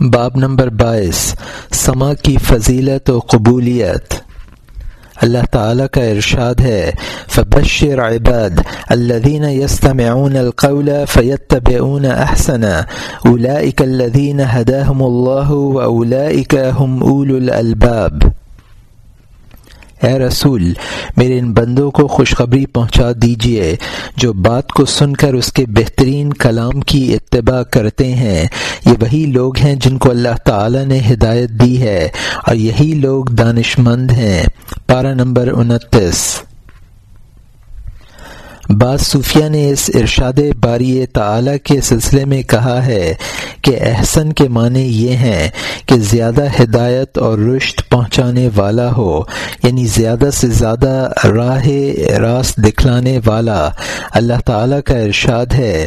باب نمبر بائیس۔ سما کی فضیلت و قبولیت۔ اللہ تعالیٰ کا ارشاد ہے، فبشر عباد الذين يستمعون القول فيتبعون احسن اولئك الذين هداهم الله واولئك هم اولو الالباب۔ اے رسول، میرے ان بندوں کو خوشخبری پہنچا دیجیے جو بات کو سن کر اس کے بہترین کلام کی اتباع کرتے ہیں۔ یہ وہی لوگ ہیں جن کو اللہ تعالی نے ہدایت دی ہے اور یہی لوگ دانش مند ہیں۔ پارہ نمبر انتیس۔ بعض صوفیہ نے اس ارشاد باری تعالی کے سلسلے میں کہا ہے کہ احسن کے معنی یہ ہیں کہ زیادہ ہدایت اور رشت پہنچانے والا ہو یعنی زیادہ سے زیادہ راہ راست دکھلانے والا۔ اللہ تعالی کا ارشاد ہے۔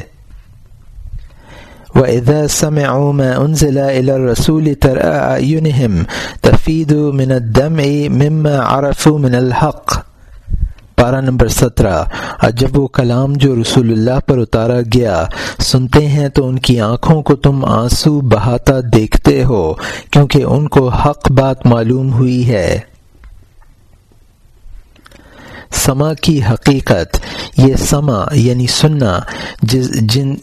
وَإِذَا سَمِعُوا مَا أُنزِلَ إِلَى الرَّسُولِ تَرْأَ أَعْيُنِهِمْ تَفِيدُ مِنَ الدَّمْعِ مِمَّا عَرَفُوا مِنَ الْحَقِّ۔ پارہ نمبر سترہ۔ اور جب وہ کلام جو رسول اللہ پر اتارا گیا، سنتے ہیں تو ان کی آنکھوں کو تم آنسو بہاتا دیکھتے ہو، کیونکہ ان کو حق بات معلوم ہوئی ہے۔ سما کی حقیقت، یہ سما یعنی سننا جن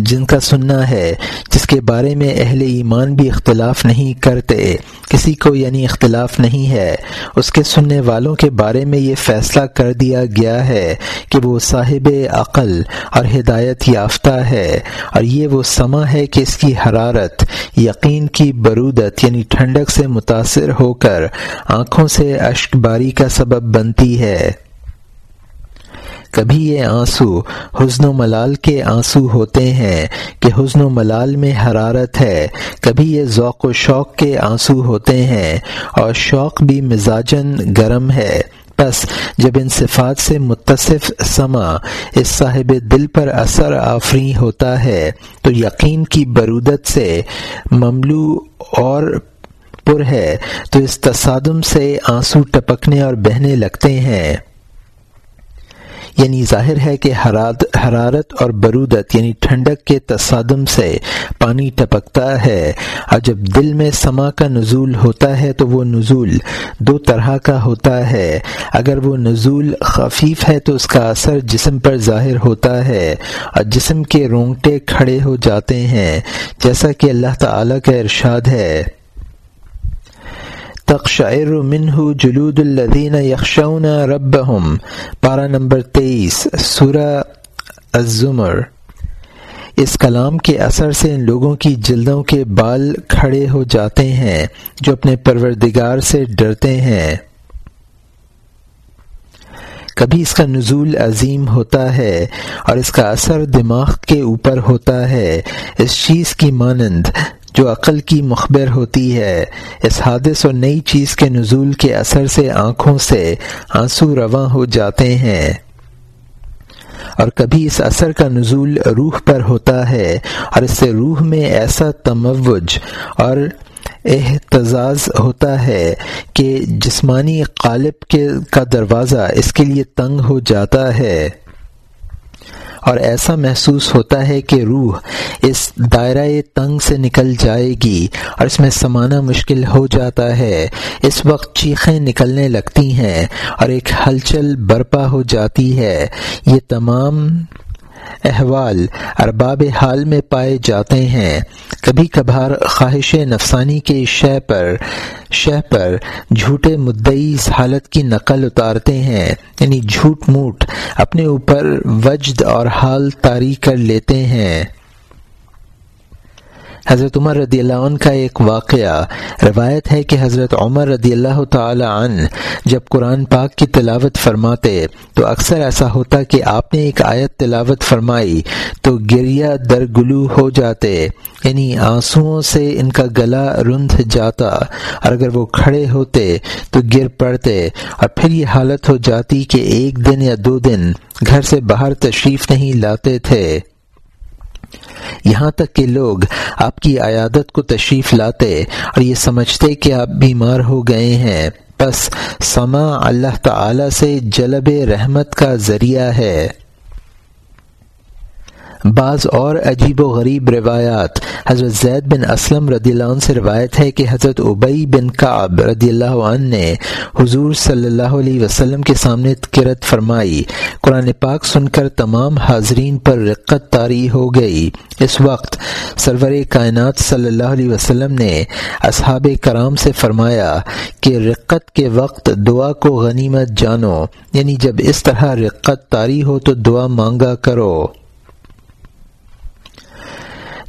جن کا سننا ہے، جس کے بارے میں اہل ایمان بھی اختلاف نہیں کرتے، کسی کو یعنی اختلاف نہیں ہے۔ اس کے سننے والوں کے بارے میں یہ فیصلہ کر دیا گیا ہے کہ وہ صاحب عقل اور ہدایت یافتہ ہے، اور یہ وہ سما ہے کہ اس کی حرارت، یقین کی برودت یعنی ٹھنڈک سے متاثر ہو کر آنکھوں سے اشک باری کا سبب بنتی ہے۔ کبھی یہ آنسو حزن و ملال کے آنسو ہوتے ہیں کہ حزن و ملال میں حرارت ہے۔ کبھی یہ ذوق و شوق کے آنسو ہوتے ہیں اور شوق بھی مزاجن گرم ہے۔ بس جب ان صفات سے متصف سما اس صاحب دل پر اثر آفری ہوتا ہے تو یقین کی برودت سے مملو اور پر ہے تو اس تصادم سے آنسو ٹپکنے اور بہنے لگتے ہیں۔ یعنی ظاہر ہے کہ حرارت اور برودت یعنی ٹھنڈک کے تصادم سے پانی ٹپکتا ہے۔ اور جب دل میں سما کا نزول ہوتا ہے تو وہ نزول دو طرح کا ہوتا ہے۔ اگر وہ نزول خفیف ہے تو اس کا اثر جسم پر ظاہر ہوتا ہے۔ اور جسم کے رونگٹے کھڑے ہو جاتے ہیں۔ جیسا کہ اللہ تعالی کا ارشاد ہے۔ تقشعر منہ جلود الذین یخشون ربهم۔ پارہ نمبر تیئیس، سورہ الزمر۔ اس کلام کے اثر سے ان لوگوں کی جلدوں کے بال کھڑے ہو جاتے ہیں، جو اپنے پروردگار سے ڈرتے ہیں۔ کبھی اس کا نزول عظیم ہوتا ہے اور اس کا اثر دماغ کے اوپر ہوتا ہے۔ اس چیز کی مانند جو عقل کی مخبر ہوتی ہے۔ اس حادث اور نئی چیز کے نزول کے اثر سے آنکھوں سے آنسو رواں ہو جاتے ہیں۔ اور کبھی اس اثر کا نزول روح پر ہوتا ہے اور اس سے روح میں ایسا تموج اور احتزاز ہوتا ہے کہ جسمانی قالب کے کا دروازہ اس کے لیے تنگ ہو جاتا ہے۔ اور ایسا محسوس ہوتا ہے کہ روح اس دائرہ تنگ سے نکل جائے گی اور اس میں سمانا مشکل ہو جاتا ہے۔ اس وقت چیخیں نکلنے لگتی ہیں اور ایک ہلچل برپا ہو جاتی ہے۔ یہ تمام احوال ارباب حال میں پائے جاتے ہیں۔ کبھی کبھار خواہش نفسانی کے شے پر شہ پر جھوٹے مدعی اس حالت کی نقل اتارتے ہیں۔ یعنی جھوٹ موٹ اپنے اوپر وجد اور حال طاری کر لیتے ہیں۔ حضرت عمر رضی اللہ عنہ کا ایک واقعہ روایت ہے کہ حضرت عمر رضی اللہ تعالی عنہ جب قرآن پاک کی تلاوت فرماتے تو اکثر ایسا ہوتا کہ آپ نے ایک آیت تلاوت فرمائی تو گریا درگلو ہو جاتے یعنی آنسوؤں سے ان کا گلا رند جاتا، اور اگر وہ کھڑے ہوتے تو گر پڑتے، اور پھر یہ حالت ہو جاتی کہ ایک دن یا دو دن گھر سے باہر تشریف نہیں لاتے تھے۔ یہاں تک کہ لوگ آپ کی عیادت کو تشریف لاتے اور یہ سمجھتے کہ آپ بیمار ہو گئے ہیں۔ بس سما اللہ تعالی سے جلب رحمت کا ذریعہ ہے۔ بعض اور عجیب و غریب روایات۔ حضرت زید بن اسلم رضی اللہ عنہ سے روایت ہے کہ حضرت ابئی بن کعب رضی اللہ عنہ نے حضور صلی اللہ علیہ وسلم کے سامنے کرت فرمائی۔ قرآن پاک سن کر تمام حاضرین پر رقت طاری ہو گئی۔ اس وقت سرور کائنات صلی اللہ علیہ وسلم نے اصحاب کرام سے فرمایا کہ رقت کے وقت دعا کو غنیمت جانو۔ یعنی جب اس طرح رقت طاری ہو تو دعا مانگا کرو۔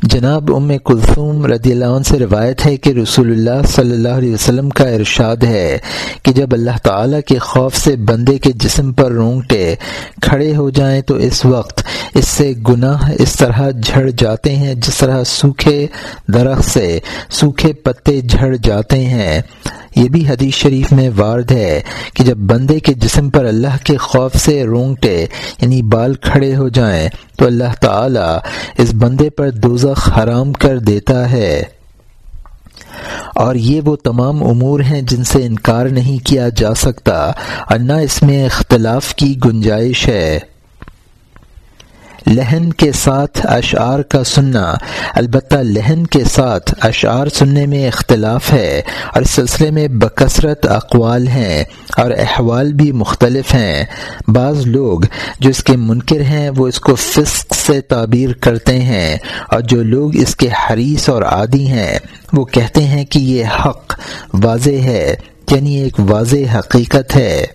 جناب ام کلثوم رضی اللہ عنہ سے روایت ہے کہ رسول اللہ صلی اللہ علیہ وسلم کا ارشاد ہے کہ جب اللہ تعالیٰ کے خوف سے بندے کے جسم پر رونگٹے، کھڑے ہو جائیں تو اس وقت اس سے گناہ اس طرح جھڑ جاتے ہیں، جس طرح سوکھے درخت سے سوکھے پتے جھڑ جاتے ہیں۔ یہ بھی حدیث شریف میں وارد ہے کہ جب بندے کے جسم پر اللہ کے خوف سے رونگٹے یعنی بال کھڑے ہو جائیں تو اللہ تعالی اس بندے پر دوزخ حرام کر دیتا ہے۔ اور یہ وہ تمام امور ہیں جن سے انکار نہیں کیا جا سکتا۔ اور نہ اس میں اختلاف کی گنجائش ہے۔ لہن کے ساتھ اشعار کا سننا، البتہ لہن کے ساتھ اشعار سننے میں اختلاف ہے اور اس سلسلے میں بکثرت اقوال ہیں اور احوال بھی مختلف ہیں۔ بعض لوگ جو اس کے منکر ہیں، وہ اس کو فسق سے تعبیر کرتے ہیں اور جو لوگ اس کے حریث اور عادی ہیں، وہ کہتے ہیں کہ یہ حق واضح ہے یعنی ایک واضح حقیقت ہے۔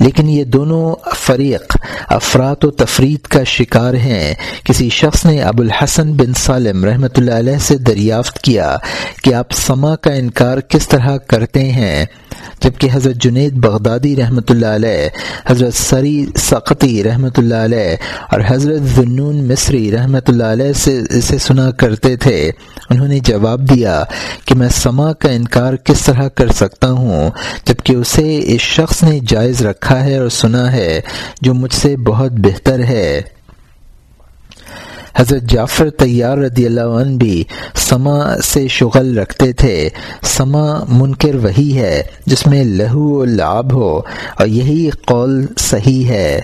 لیکن یہ دونوں فریق، افراد و تفرید کا شکار ہیں۔ کسی شخص نے ابو الحسن بن سالم رحمۃ اللہ علیہ سے دریافت کیا کہ آپ سما کا انکار کس طرح کرتے ہیں، جبکہ حضرت جنید بغدادی رحمۃ اللہ علیہ، حضرت سری سقطی رحمۃ اللہ علیہ اور حضرت ذنون مصری رحمۃ اللہ علیہ سے اسے سنا کرتے تھے۔ انہوں نے جواب دیا کہ میں سما کا انکار کس طرح کر سکتا ہوں، جبکہ اسے اس شخص نے جائز رکھا۔ ہے اور سنا ہے جو مجھ سے بہت بہتر ہے۔ حضرت جعفر طیار رضی اللہ عنہ بھی سما سے شغل رکھتے تھے۔ سما منکر وہی ہے جس میں لہو و لعب ہو اور یہی قول صحیح ہے۔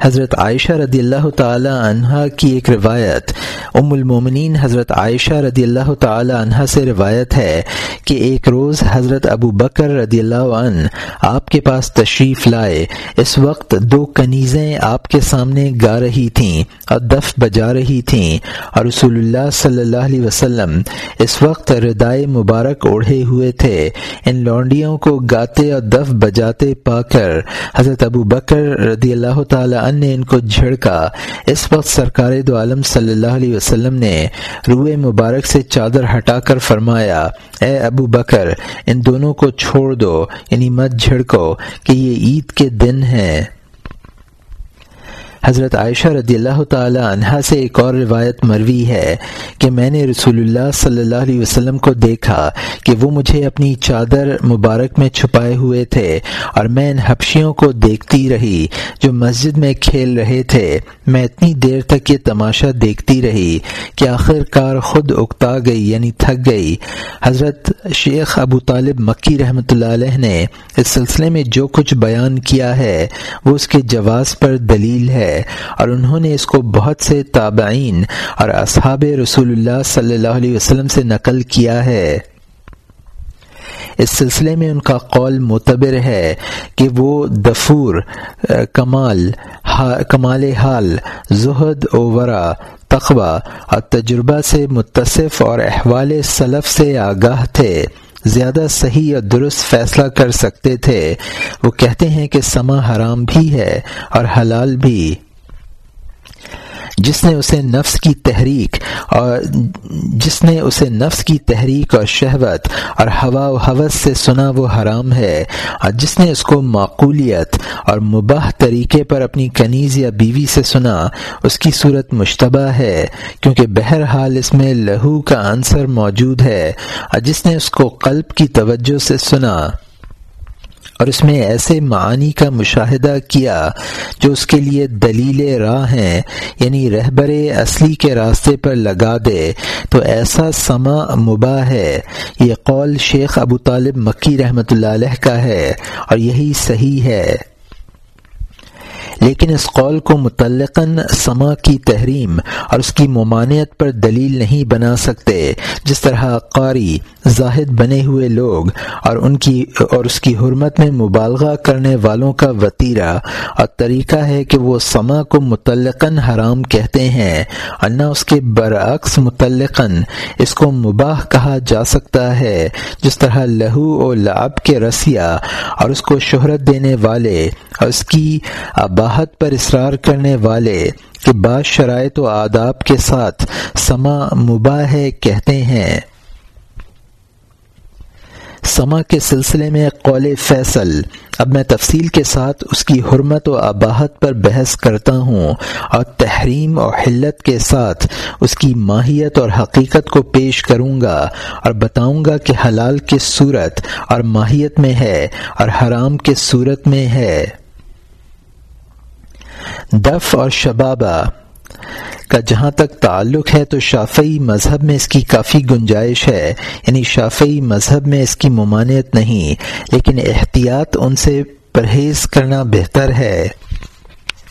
حضرت عائشہ رضی اللہ تعالی عنہا کی ایک روایت ام المومنین حضرت عائشہ رضی اللہ تعالی عنہ سے روایت ہے کہ ایک روز حضرت ابو بکر رضی اللہ عنہ آپ کے پاس تشریف لائے۔ اس وقت دو کنیزیں آپ کے سامنے گا رہی تھیں اور دف بجا رہی تھیں اور رسول اللہ صلی اللہ علیہ وسلم اس وقت ردائے مبارک اوڑھے ہوئے تھے۔ ان لونڈیوں کو گاتے اور دف بجاتے پا کر حضرت ابو بکر رضی اللہ تعالی نے ان کو جھڑکا۔ اس وقت سرکار دو عالم صلی اللہ علیہ وسلم نے روئے مبارک سے چادر ہٹا کر فرمایا، اے ابو بکر، ان دونوں کو چھوڑ دو یعنی مت جھڑکو کہ یہ عید کے دن ہیں۔ حضرت عائشہ رضی اللہ تعالی عنہا سے ایک اور روایت مروی ہے کہ میں نے رسول اللہ صلی اللہ علیہ وسلم کو دیکھا کہ وہ مجھے اپنی چادر مبارک میں چھپائے ہوئے تھے اور میں ان حبشیوں کو دیکھتی رہی جو مسجد میں کھیل رہے تھے۔ میں اتنی دیر تک یہ تماشا دیکھتی رہی کہ آخر کار خود اکتا گئی یعنی تھک گئی۔ حضرت شیخ ابو طالب مکی رحمۃ اللہ علیہ نے اس سلسلے میں جو کچھ بیان کیا ہے وہ اس کے جواز پر دلیل ہے۔ اور انہوں نے اس کو بہت سے تابعین اور اصحاب رسول اللہ صلی اللہ علیہ وسلم سے نقل کیا ہے۔ اس سلسلے میں ان کا قول معتبر ہے کہ وہ دفور، کمال کمال حال، زہد و ورا تقوی اور تجربہ سے متصف اور احوال سلف سے آگاہ تھے، زیادہ صحیح اور درست فیصلہ کر سکتے تھے۔ وہ کہتے ہیں کہ سما حرام بھی ہے اور حلال بھی۔ جس نے اسے نفس کی تحریک اور جس نے اسے نفس کی تحریک اور شہوت اور ہوا و حوث سے سنا وہ حرام ہے اور جس نے اس کو معقولیت اور مباح طریقے پر اپنی کنیز یا بیوی سے سنا، اس کی صورت مشتبہ ہے، کیونکہ بہرحال اس میں لہو کا عنصر موجود ہے اور جس نے اس کو قلب کی توجہ سے سنا۔ اور اس میں ایسے معانی کا مشاہدہ کیا جو اس کے لیے دلیل راہ ہیں یعنی رہبر اصلی کے راستے پر لگا دے، تو ایسا سما مباح ہے۔ یہ قول شیخ ابو طالب مکی رحمۃ اللہ علیہ کا ہے اور یہی صحیح ہے۔ لیکن اس قول کو متعلقاً سما کی تحریم اور اس کی ممانعت پر دلیل نہیں بنا سکتے، جس طرح قاری، زاہد بنے ہوئے لوگ اور ان کی، اور اس کی حرمت میں مبالغہ کرنے والوں کا وطیرہ اور طریقہ ہے کہ وہ سما کو متعلقاً حرام کہتے ہیں اور نہ اس کے برعکس متعلقاً اس کو مباح کہا جا سکتا ہے، جس طرح لہو و لعب کے رسیہ اور اس کو شہرت دینے والے اور اس کی اباہت پر اصرار کرنے والے کہ بعض شرائط و آداب کے ساتھ سما مباح کہتے ہیں۔ سما کے سلسلے میں قول فیصل۔ اب میں تفصیل کے ساتھ اس کی حرمت و آباہت پر بحث کرتا ہوں اور تحریم اور حلت کے ساتھ اس کی ماہیت اور حقیقت کو پیش کروں گا اور بتاؤں گا کہ حلال کس صورت اور ماہیت میں ہے اور حرام کس صورت میں ہے۔ دف اور شبابہ کا جہاں تک تعلق ہے تو شافعی مذہب میں اس کی کافی گنجائش ہے یعنی شافعی مذہب میں اس کی ممانعت نہیں، لیکن احتیاط ان سے پرہیز کرنا بہتر ہے۔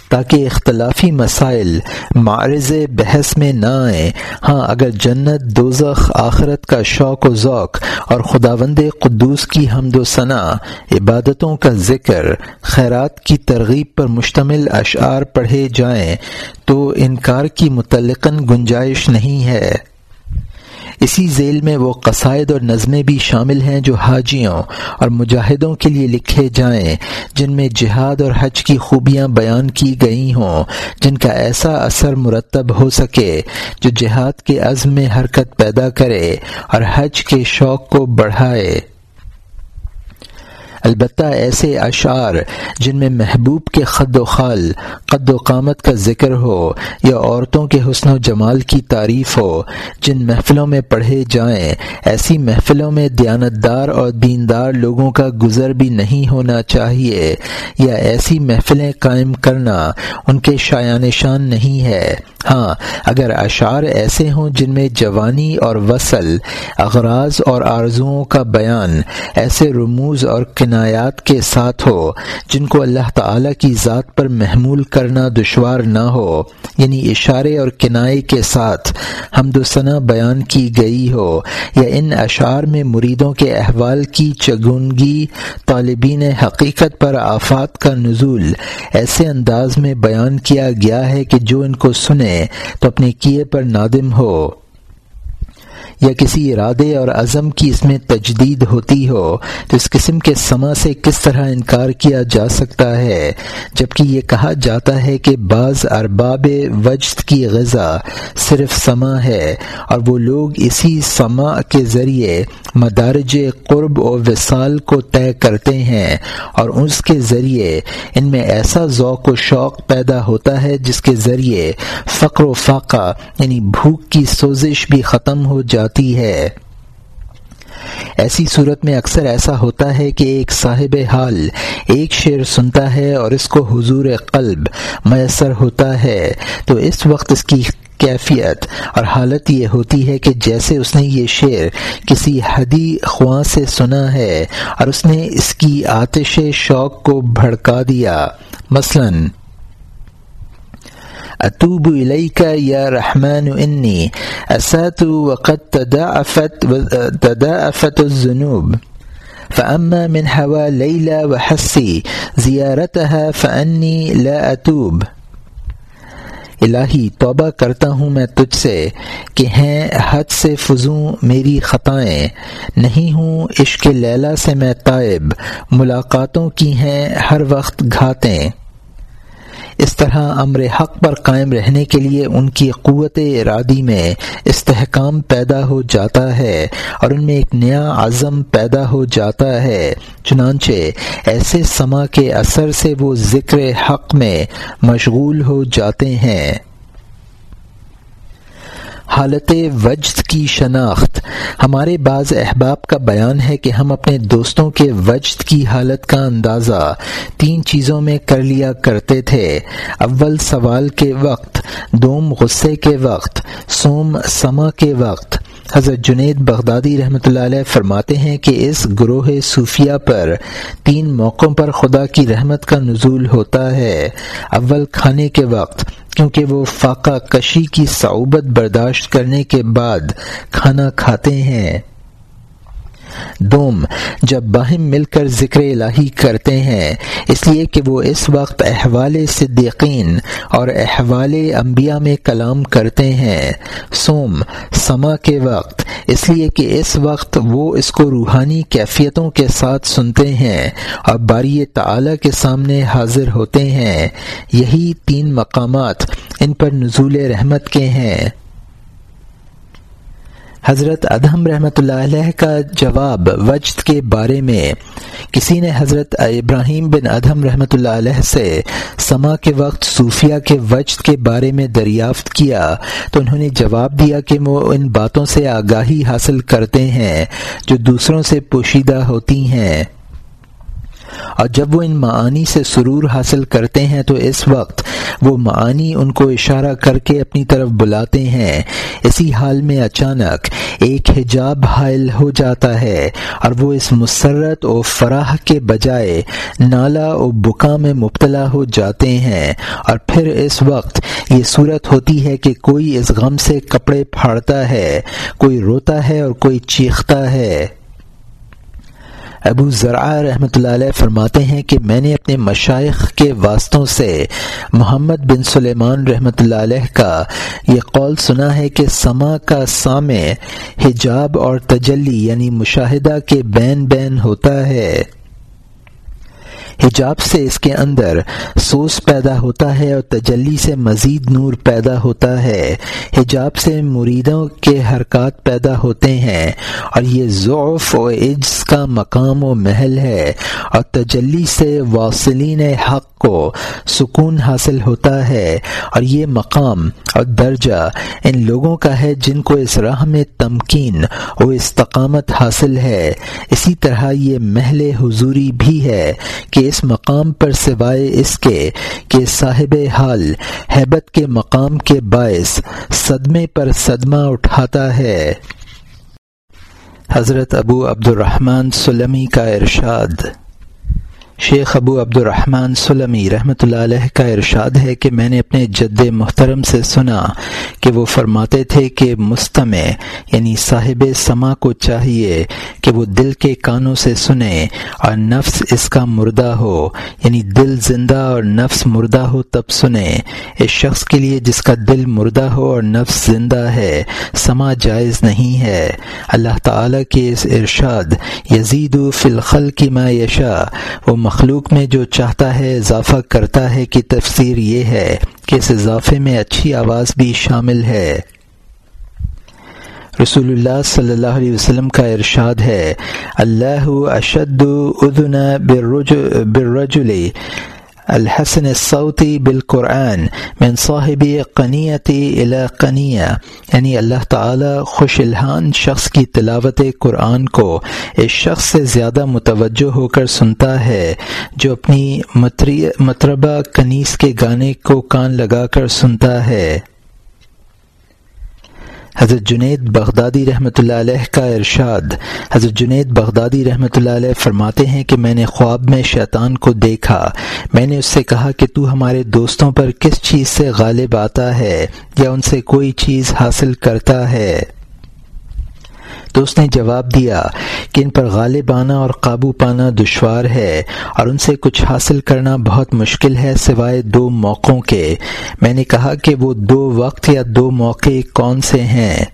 تاکہ اختلافی مسائل معرض بحث میں نہ آئیں۔ ہاں اگر جنت، دوزخ، آخرت کا شوق و ذوق اور خداوند قدوس کی حمد و ثناء، عبادتوں کا ذکر، خیرات کی ترغیب پر مشتمل اشعار پڑھے جائیں، تو انکار کی متعلقاً گنجائش نہیں ہے۔ اسی ذیل میں وہ قصائد اور نظمیں بھی شامل ہیں جو حاجیوں اور مجاہدوں کے لیے لکھے جائیں، جن میں جہاد اور حج کی خوبیاں بیان کی گئی ہوں، جن کا ایسا اثر مرتب ہو سکے جو جہاد کے عزم میں حرکت پیدا کرے اور حج کے شوق کو بڑھائے۔ البتہ ایسے اشعار جن میں محبوب کے خد و خال، قد و قامت کا ذکر ہو یا عورتوں کے حسن و جمال کی تعریف ہو، جن محفلوں میں پڑھے جائیں، ایسی محفلوں میں دیانتدار اور دیندار لوگوں کا گزر بھی نہیں ہونا چاہیے یا ایسی محفلیں قائم کرنا ان کے شایان شان نہیں ہے۔ ہاں اگر اشعار ایسے ہوں جن میں جوانی اور وصل، اغراض اور آرزوؤں کا بیان، ایسے رموز اور کنایات کے ساتھ ہو، جن کو اللہ تعالی کی ذات پر محمول کرنا دشوار نہ ہو یعنی اشارے اور کنائے کے ساتھ حمد و ثنا بیان کی گئی ہو، یا ان اشعار میں مریدوں کے احوال کی چگنگی طالبین حقیقت پر آفات کا نزول ایسے انداز میں بیان کیا گیا ہے کہ جو ان کو سنے تو اپنے کیے پر نادم ہو۔ یا کسی ارادے اور عزم کی اس میں تجدید ہوتی ہو تو اس قسم کے سما سے کس طرح انکار کیا جا سکتا ہے؟ جبکہ یہ کہا جاتا ہے کہ بعض ارباب وجد کی غذا صرف سما ہے اور وہ لوگ اسی سما کے ذریعے مدارج قرب و وصال کو طے کرتے ہیں اور اس کے ذریعے ان میں ایسا ذوق و شوق پیدا ہوتا ہے جس کے ذریعے فقر و فاقہ یعنی بھوک کی سوزش بھی ختم ہو جاتی ہے۔ ایسی صورت میں اکثر ایسا ہوتا ہے کہ ایک صاحب حال ایک شعر سنتا ہے اور اس کو حضور قلب میسر ہوتا ہے۔ تو اس وقت اس کی کیفیت اور حالت یہ ہوتی ہے کہ جیسے اس نے یہ شعر کسی حدی خواں سے سنا ہے اور اس نے اس کی آتش شوق کو بھڑکا دیا۔ مثلاً اتوب الیک یا رحمان انی اسات وقد تداعفت تداعفت الذنوب. فاما من هوى ليلى وحسي زيارتها فاني لا اتوب الہی توبہ کرتا ہوں میں تجھ سے کہ ہیں حد سے فضوں میری خطائیں، نہیں ہوں عشق لیلا سے میں طائب، ملاقاتوں کی ہیں ہر وقت گھاتیں۔ اس طرح امر حق پر قائم رہنے کے لیے ان کی قوت ارادی میں استحکام پیدا ہو جاتا ہے اور ان میں ایک نیا عزم پیدا ہو جاتا ہے۔ چنانچہ ایسے سما کے اثر سے وہ ذکر حق میں مشغول ہو جاتے ہیں۔ حالت وجد کی شناخت۔ ہمارے بعض احباب کا بیان ہے کہ ہم اپنے دوستوں کے وجد کی حالت کا اندازہ تین چیزوں میں کر لیا کرتے تھے۔ اول سوال کے وقت، دوم غصے کے وقت، سوم سما کے وقت۔ حضرت جنید بغدادی رحمۃ اللہ علیہ فرماتے ہیں کہ اس گروہ صوفیہ پر تین موقعوں پر خدا کی رحمت کا نزول ہوتا ہے۔ اول کھانے کے وقت کیونکہ وہ فاقہ کشی کی صعوبت برداشت کرنے کے بعد کھانا کھاتے ہیں۔ دوم، جب باہم مل کر ذکر الہی کرتے ہیں، اس لیے کہ وہ اس وقت احوال صدیقین اور احوال انبیاء میں کلام کرتے ہیں۔ سوم سما کے وقت، اس لیے کہ اس وقت وہ اس کو روحانی کیفیتوں کے ساتھ سنتے ہیں اور باری تعالی کے سامنے حاضر ہوتے ہیں۔ یہی تین مقامات ان پر نزول رحمت کے ہیں۔ حضرت ادہم رحمۃ اللہ علیہ کا جواب وجد کے بارے میں، کسی نے حضرت ابراہیم بن ادہم رحمۃ اللہ علیہ سے سما کے وقت صوفیہ کے وجد کے بارے میں دریافت کیا تو انہوں نے جواب دیا کہ وہ ان باتوں سے آگاہی حاصل کرتے ہیں جو دوسروں سے پوشیدہ ہوتی ہیں۔ اور جب وہ ان معانی سے سرور حاصل کرتے ہیں تو اس وقت وہ معانی ان کو اشارہ کر کے اپنی طرف بلاتے ہیں۔ اسی حال میں اچانک ایک حجاب حائل ہو جاتا ہے اور وہ اس مسرت و فراہ کے بجائے نالا و بکا میں مبتلا ہو جاتے ہیں۔ اور پھر اس وقت یہ صورت ہوتی ہے کہ کوئی اس غم سے کپڑے پھاڑتا ہے، کوئی روتا ہے اور کوئی چیختا ہے۔ ابو ذرا رحمۃ اللہ علیہ فرماتے ہیں کہ میں نے اپنے مشائق کے واسطوں سے محمد بن سلیمان رحمۃ اللہ علیہ کا یہ قول سنا ہے کہ سما کا سامع حجاب اور تجلی یعنی مشاہدہ کے بین بین ہوتا ہے۔ حجاب سے اس کے اندر سوس پیدا ہوتا ہے اور تجلی سے مزید نور پیدا ہوتا ہے۔ حجاب سے مریدوں کے حرکات پیدا ہوتے ہیں اور یہ ضعف و عجز کا مقام و محل ہے اور تجلی سے واصلین حق کو سکون حاصل ہوتا ہے اور یہ مقام اور درجہ ان لوگوں کا ہے جن کو اس راہ میں تمکین و استقامت حاصل ہے۔ اسی طرح یہ محل حضوری بھی ہے کہ اس مقام پر سوائے اس کے کہ صاحب حال حیبت کے مقام کے باعث صدمے پر صدمہ اٹھاتا ہے۔ حضرت ابو عبد الرحمن سلمی کا ارشاد۔ شیخ ابو عبد الرحمن سلمی رحمۃ اللہ علیہ کا ارشاد ہے کہ میں نے اپنے جد محترم سے سنا کہ وہ فرماتے تھے کہ مستمع یعنی صاحب سما کو چاہیے کہ وہ دل کے کانوں سے سنے اور نفس اس کا مردہ ہو یعنی دل زندہ اور نفس مردہ ہو تب سنے۔ اس شخص کے لیے جس کا دل مردہ ہو اور نفس زندہ ہے سما جائز نہیں ہے۔ اللہ تعالی کے اس ارشاد، یزید و فلخل کی ما یشا وہ مخلوق میں جو چاہتا ہے، اضافہ کرتا ہے کہ تفسیر یہ ہے کہ اس اضافے میں اچھی آواز بھی شامل ہے۔ رسول اللہ صلی اللہ علیہ وسلم کا ارشاد ہے، اللہ اشد ادن بالرجل الحسن الصوتی بالقرآن من صاحب قنیتی الى قنیہ یعنی اللہ تعالی خوش الحان شخص کی تلاوت قرآن کو اس شخص سے زیادہ متوجہ ہو کر سنتا ہے، جو اپنی مطربہ کنیس کے گانے کو کان لگا کر سنتا ہے۔ حضرت جنید بغدادی رحمۃ اللہ علیہ کا ارشاد حضرت جنید بغدادی رحمۃ اللہ علیہ فرماتے ہیں کہ میں نے خواب میں شیطان کو دیکھا۔ میں نے اس سے کہا کہ تو ہمارے دوستوں پر کس چیز سے غالب آتا ہے یا ان سے کوئی چیز حاصل کرتا ہے؟ تو اس نے جواب دیا کہ ان پر غالب آنا اور قابو پانا دشوار ہے اور ان سے کچھ حاصل کرنا بہت مشکل ہے سوائے دو موقعوں کے۔ میں نے کہا کہ وہ دو وقت یا دو موقع کون سے ہیں؟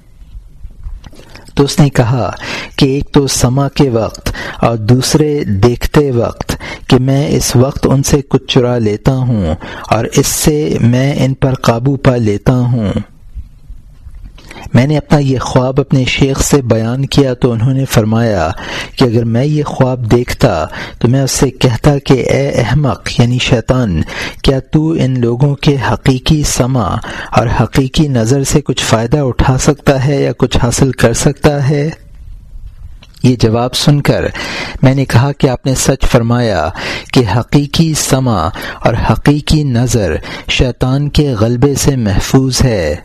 تو اس نے کہا کہ ایک تو سما کے وقت اور دوسرے دیکھتے وقت کہ میں اس وقت ان سے کچھ چرا لیتا ہوں اور اس سے میں ان پر قابو پا لیتا ہوں۔ میں نے اپنا یہ خواب اپنے شیخ سے بیان کیا تو انہوں نے فرمایا کہ اگر میں یہ خواب دیکھتا تو میں اس سے کہتا کہ اے احمق یعنی شیطان، کیا تو ان لوگوں کے حقیقی سما اور حقیقی نظر سے کچھ فائدہ اٹھا سکتا ہے یا کچھ حاصل کر سکتا ہے؟ یہ جواب سن کر میں نے کہا کہ آپ نے سچ فرمایا کہ حقیقی سما اور حقیقی نظر شیطان کے غلبے سے محفوظ ہے۔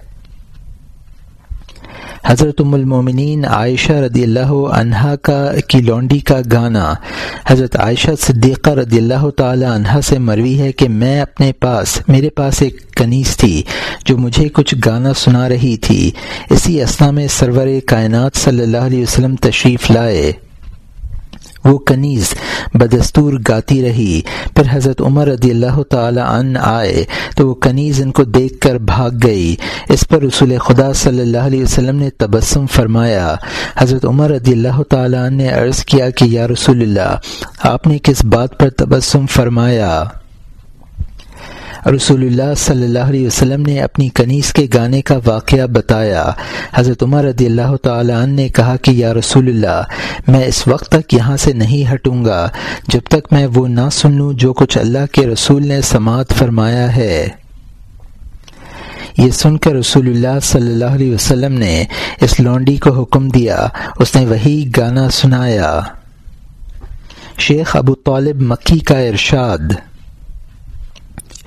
حضرت ام المومنین عائشہ رضی اللہ عنہا کا کی لونڈی کا گانا حضرت عائشہ صدیقہ رضی اللہ تعالی عنہا سے مروی ہے کہ میں اپنے پاس، میرے پاس ایک کنیز تھی جو مجھے کچھ گانا سنا رہی تھی۔ اسی اسنا میں سرور کائنات صلی اللہ علیہ وسلم تشریف لائے۔ وہ کنیز بدستور گاتی رہی۔ پھر حضرت عمر رضی اللہ تعالی عن آئے تو وہ کنیز ان کو دیکھ کر بھاگ گئی۔ اس پر رسول خدا صلی اللہ علیہ وسلم نے تبسم فرمایا۔ حضرت عمر رضی اللہ تعالی عنہ نے عرض کیا کہ یا رسول اللہ، آپ نے کس بات پر تبسم فرمایا؟ رسول اللہ صلی اللہ علیہ وسلم نے اپنی کنیز کے گانے کا واقعہ بتایا۔ حضرت عمر رضی اللہ تعالی عنہ نے کہا کہ، یا رسول اللہ، میں اس وقت تک یہاں سے نہیں ہٹوں گا، جب تک میں وہ نہ سن لوں جو کچھ اللہ کے رسول نے سماعت فرمایا ہے۔ یہ سن کر رسول اللہ صلی اللہ علیہ وسلم نے اس لونڈی کو حکم دیا۔ اس نے وہی گانا سنایا۔ شیخ ابو طالب مکی کا ارشاد۔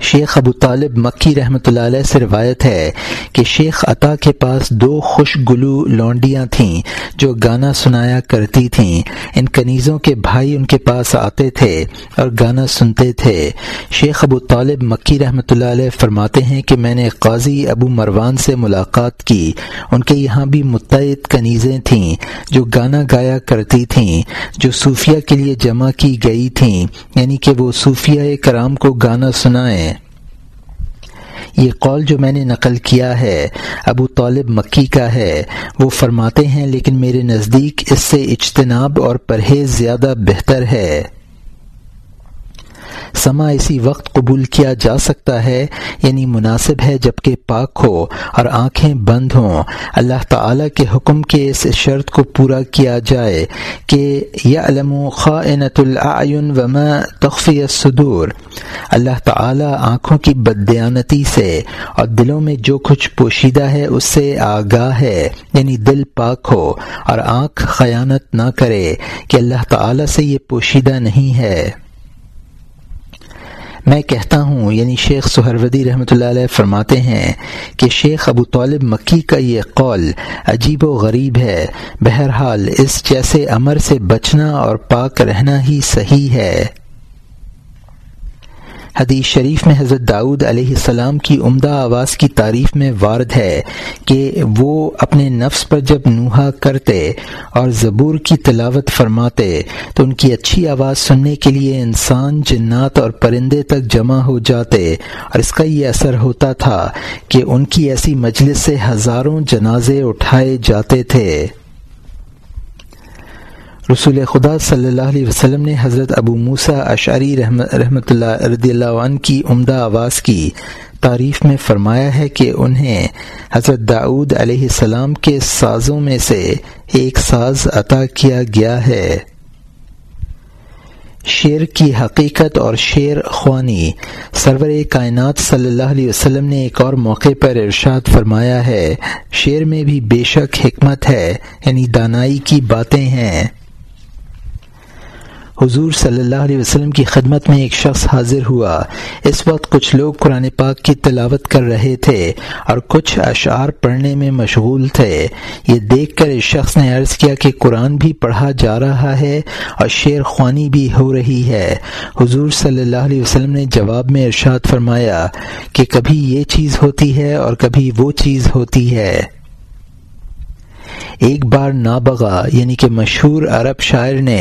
شیخ ابو طالب مکی رحمۃ اللہ علیہ سے روایت ہے کہ شیخ عطا کے پاس دو خوش گلو لونڈیاں تھیں جو گانا سنایا کرتی تھیں۔ ان کنیزوں کے بھائی ان کے پاس آتے تھے اور گانا سنتے تھے۔ شیخ ابو طالب مکی رحمۃ اللہ علیہ فرماتے ہیں کہ میں نے قاضی ابو مروان سے ملاقات کی۔ ان کے یہاں بھی متعد کنیزیں تھیں جو گانا گایا کرتی تھیں، جو صوفیہ کے لیے جمع کی گئی تھیں۔ یعنی کہ وہ صوفیہ کرام کو گانا سنائیں۔ یہ قول جو میں نے نقل کیا ہے، ابو طالب مکی کا ہے۔ وہ فرماتے ہیں، لیکن میرے نزدیک اس سے اجتناب اور پرہیز زیادہ بہتر ہے۔ سما اسی وقت قبول کیا جا سکتا ہے یعنی مناسب ہے جبکہ پاک ہو اور آنکھیں بند ہوں۔ اللہ تعالی کے حکم کے اس شرط کو پورا کیا جائے کہ یا علم العین وما تخفی الصدور۔ اللہ تعالی آنکھوں کی بدیانتی سے اور دلوں میں جو کچھ پوشیدہ ہے، اس سے آگاہ ہے۔ یعنی دل پاک ہو اور آنکھ خیانت نہ کرے کہ اللہ تعالی سے یہ پوشیدہ نہیں ہے۔ میں کہتا ہوں یعنی شیخ سہرودی رحمۃ اللہ علیہ فرماتے ہیں کہ شیخ ابو طالب مکی کا یہ قول عجیب و غریب ہے۔ بہرحال اس جیسے امر سے بچنا اور پاک رہنا ہی صحیح ہے۔ حدیث شریف میں حضرت داؤد علیہ السلام کی عمدہ آواز کی تعریف میں وارد ہے کہ وہ اپنے نفس پر جب نوحا کرتے اور زبور کی تلاوت فرماتے تو ان کی اچھی آواز سننے کے لیے انسان جنات اور پرندے تک جمع ہو جاتے اور اس کا یہ اثر ہوتا تھا کہ ان کی ایسی مجلس سے ہزاروں جنازے اٹھائے جاتے تھے۔ رسول خدا صلی اللہ علیہ وسلم نے حضرت ابو موسا اشعری رحمۃ اللہ رضی اللہ عنہ کی عمدہ آواز کی تعریف میں فرمایا ہے کہ انہیں حضرت داود علیہ السلام کے سازوں میں سے ایک ساز عطا کیا گیا ہے۔ شعر کی حقیقت اور شعر خوانی۔ سرور کائنات صلی اللہ علیہ وسلم نے ایک اور موقع پر ارشاد فرمایا ہے۔ شعر میں بھی بے شک حکمت ہے یعنی دانائی کی باتیں ہیں۔ حضور صلی اللہ علیہ وسلم کی خدمت میں ایک شخص حاضر ہوا۔ اس وقت کچھ لوگ قرآن پاک کی تلاوت کر رہے تھے اور کچھ اشعار پڑھنے میں مشغول تھے۔ یہ دیکھ کر اس شخص نے عرض کیا کہ قرآن بھی پڑھا جا رہا ہے اور شعر خوانی بھی ہو رہی ہے۔ حضور صلی اللہ علیہ وسلم نے جواب میں ارشاد فرمایا کہ کبھی یہ چیز ہوتی ہے اور کبھی وہ چیز ہوتی ہے۔ ایک بار نابغا یعنی کہ مشہور عرب شاعر نے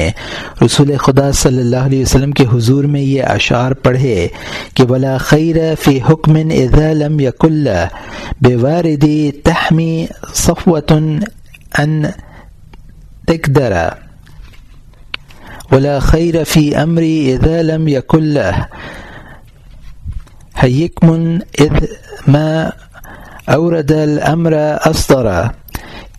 رسول خدا صلی اللہ علیہ وسلم کے حضور میں یہ اشعار پڑھے کہ ولا خیر فی حکم اذا لم یکل بواردی تحمی صفوت ان تقدر ولا خیر فی امری اذا لم یکل حیکمن اذ ما اورد الامر اسطرہ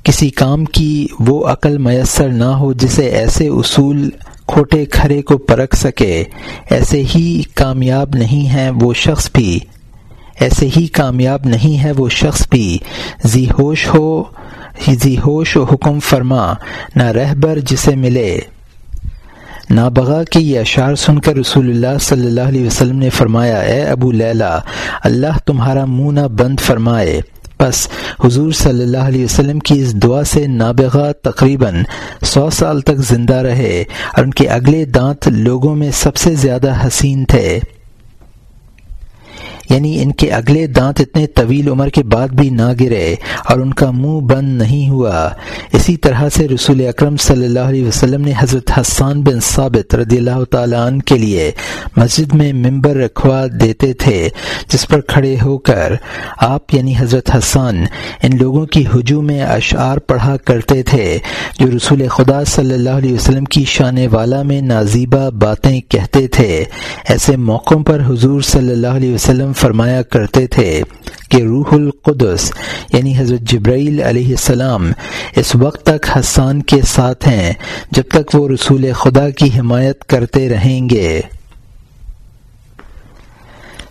کسی کام کی وہ عقل میسر نہ ہو جسے ایسے اصول کھوٹے کھرے کو پرکھ سکے، ایسے ہی کامیاب نہیں ہے وہ شخص بھی۔ ایسے ہی کامیاب نہیں ہے وہ شخص بھی۔ ذی ہوش ہو ذی ہوش و حکم فرما، نہ رہبر جسے ملے۔ نابغا کے یہ اشعار سن کر رسول اللہ صلی اللہ علیہ وسلم نے فرمایا، اے ابو لیلا اللہ تمہارا منہ نہ بند فرمائے۔ بس حضور صلی اللہ علیہ وسلم کی اس دعا سے نابغہ تقریباً سو سال تک زندہ رہے اور ان کے اگلے دانت لوگوں میں سب سے زیادہ حسین تھے۔ یعنی ان کے اگلے دانت اتنے طویل عمر کے بعد بھی نہ گرے اور ان کا منہ بند نہیں ہوا۔ اسی طرح سے رسول اکرم صلی اللہ علیہ وسلم نے حضرت حسان بن ثابت رضی اللہ تعالیٰ عنہ کے لیے مسجد میں ممبر رکھوا دیتے تھے، جس پر کھڑے ہو کر آپ یعنی حضرت حسان ان لوگوں کی ہجوم میں اشعار پڑھا کرتے تھے، جو رسول خدا صلی اللہ علیہ وسلم کی شان والا میں نازیبہ باتیں کہتے تھے۔ ایسے موقعوں پر حضور صلی اللہ علیہ وسلم فرمایا کرتے تھے کہ روح القدس یعنی حضرت جبرائیل علیہ السلام، اس وقت تک حسان کے ساتھ ہیں جب تک وہ رسول خدا کی حمایت کرتے رہیں گے۔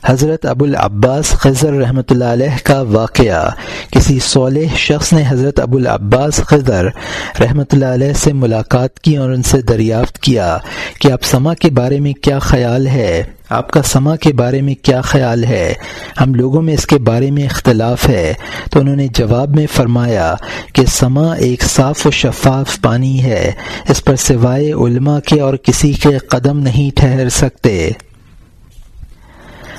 حضرت ابو العباس خضر رحمۃ اللہ علیہ کا واقعہ، کسی صالح شخص نے حضرت ابو العباس خضر رحمۃ اللہ علیہ سے ملاقات کی اور ان سے دریافت کیا کہ آپ سما کے بارے میں کیا خیال ہے؟ آپ کا سما کے بارے میں کیا خیال ہے؟ ہم لوگوں میں اس کے بارے میں اختلاف ہے۔ تو انہوں نے جواب میں فرمایا کہ سما ایک صاف و شفاف پانی ہے، اس پر سوائے علماء کے اور کسی کے قدم نہیں ٹھہر سکتے۔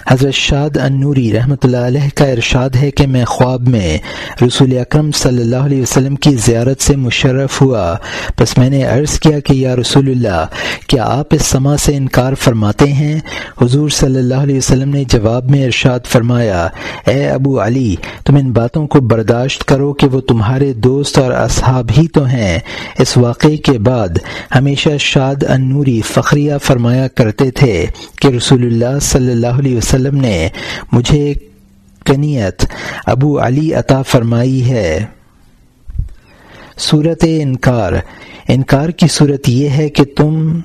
حضرت شاد النوری رحمۃ اللہ علیہ کا ارشاد ہے کہ میں خواب میں رسول اکرم صلی اللہ علیہ وسلم کی زیارت سے مشرف ہوا۔ بس میں نے عرض کیا کہ یا رسول اللہ، کیا آپ اس سما سے انکار فرماتے ہیں؟ حضور صلی اللہ علیہ وسلم نے جواب میں ارشاد فرمایا، اے ابو علی، تم ان باتوں کو برداشت کرو کہ وہ تمہارے دوست اور اصحاب ہی تو ہیں۔ اس واقعے کے بعد ہمیشہ شاد النوری فخریہ فرمایا کرتے تھے کہ رسول اللہ صلی اللہ علیہ وسلم وسلم نے مجھے کنیت ابو علی عطا فرمائی ہے۔ صورت انکار۔ انکار کی صورت یہ ہے کہ تم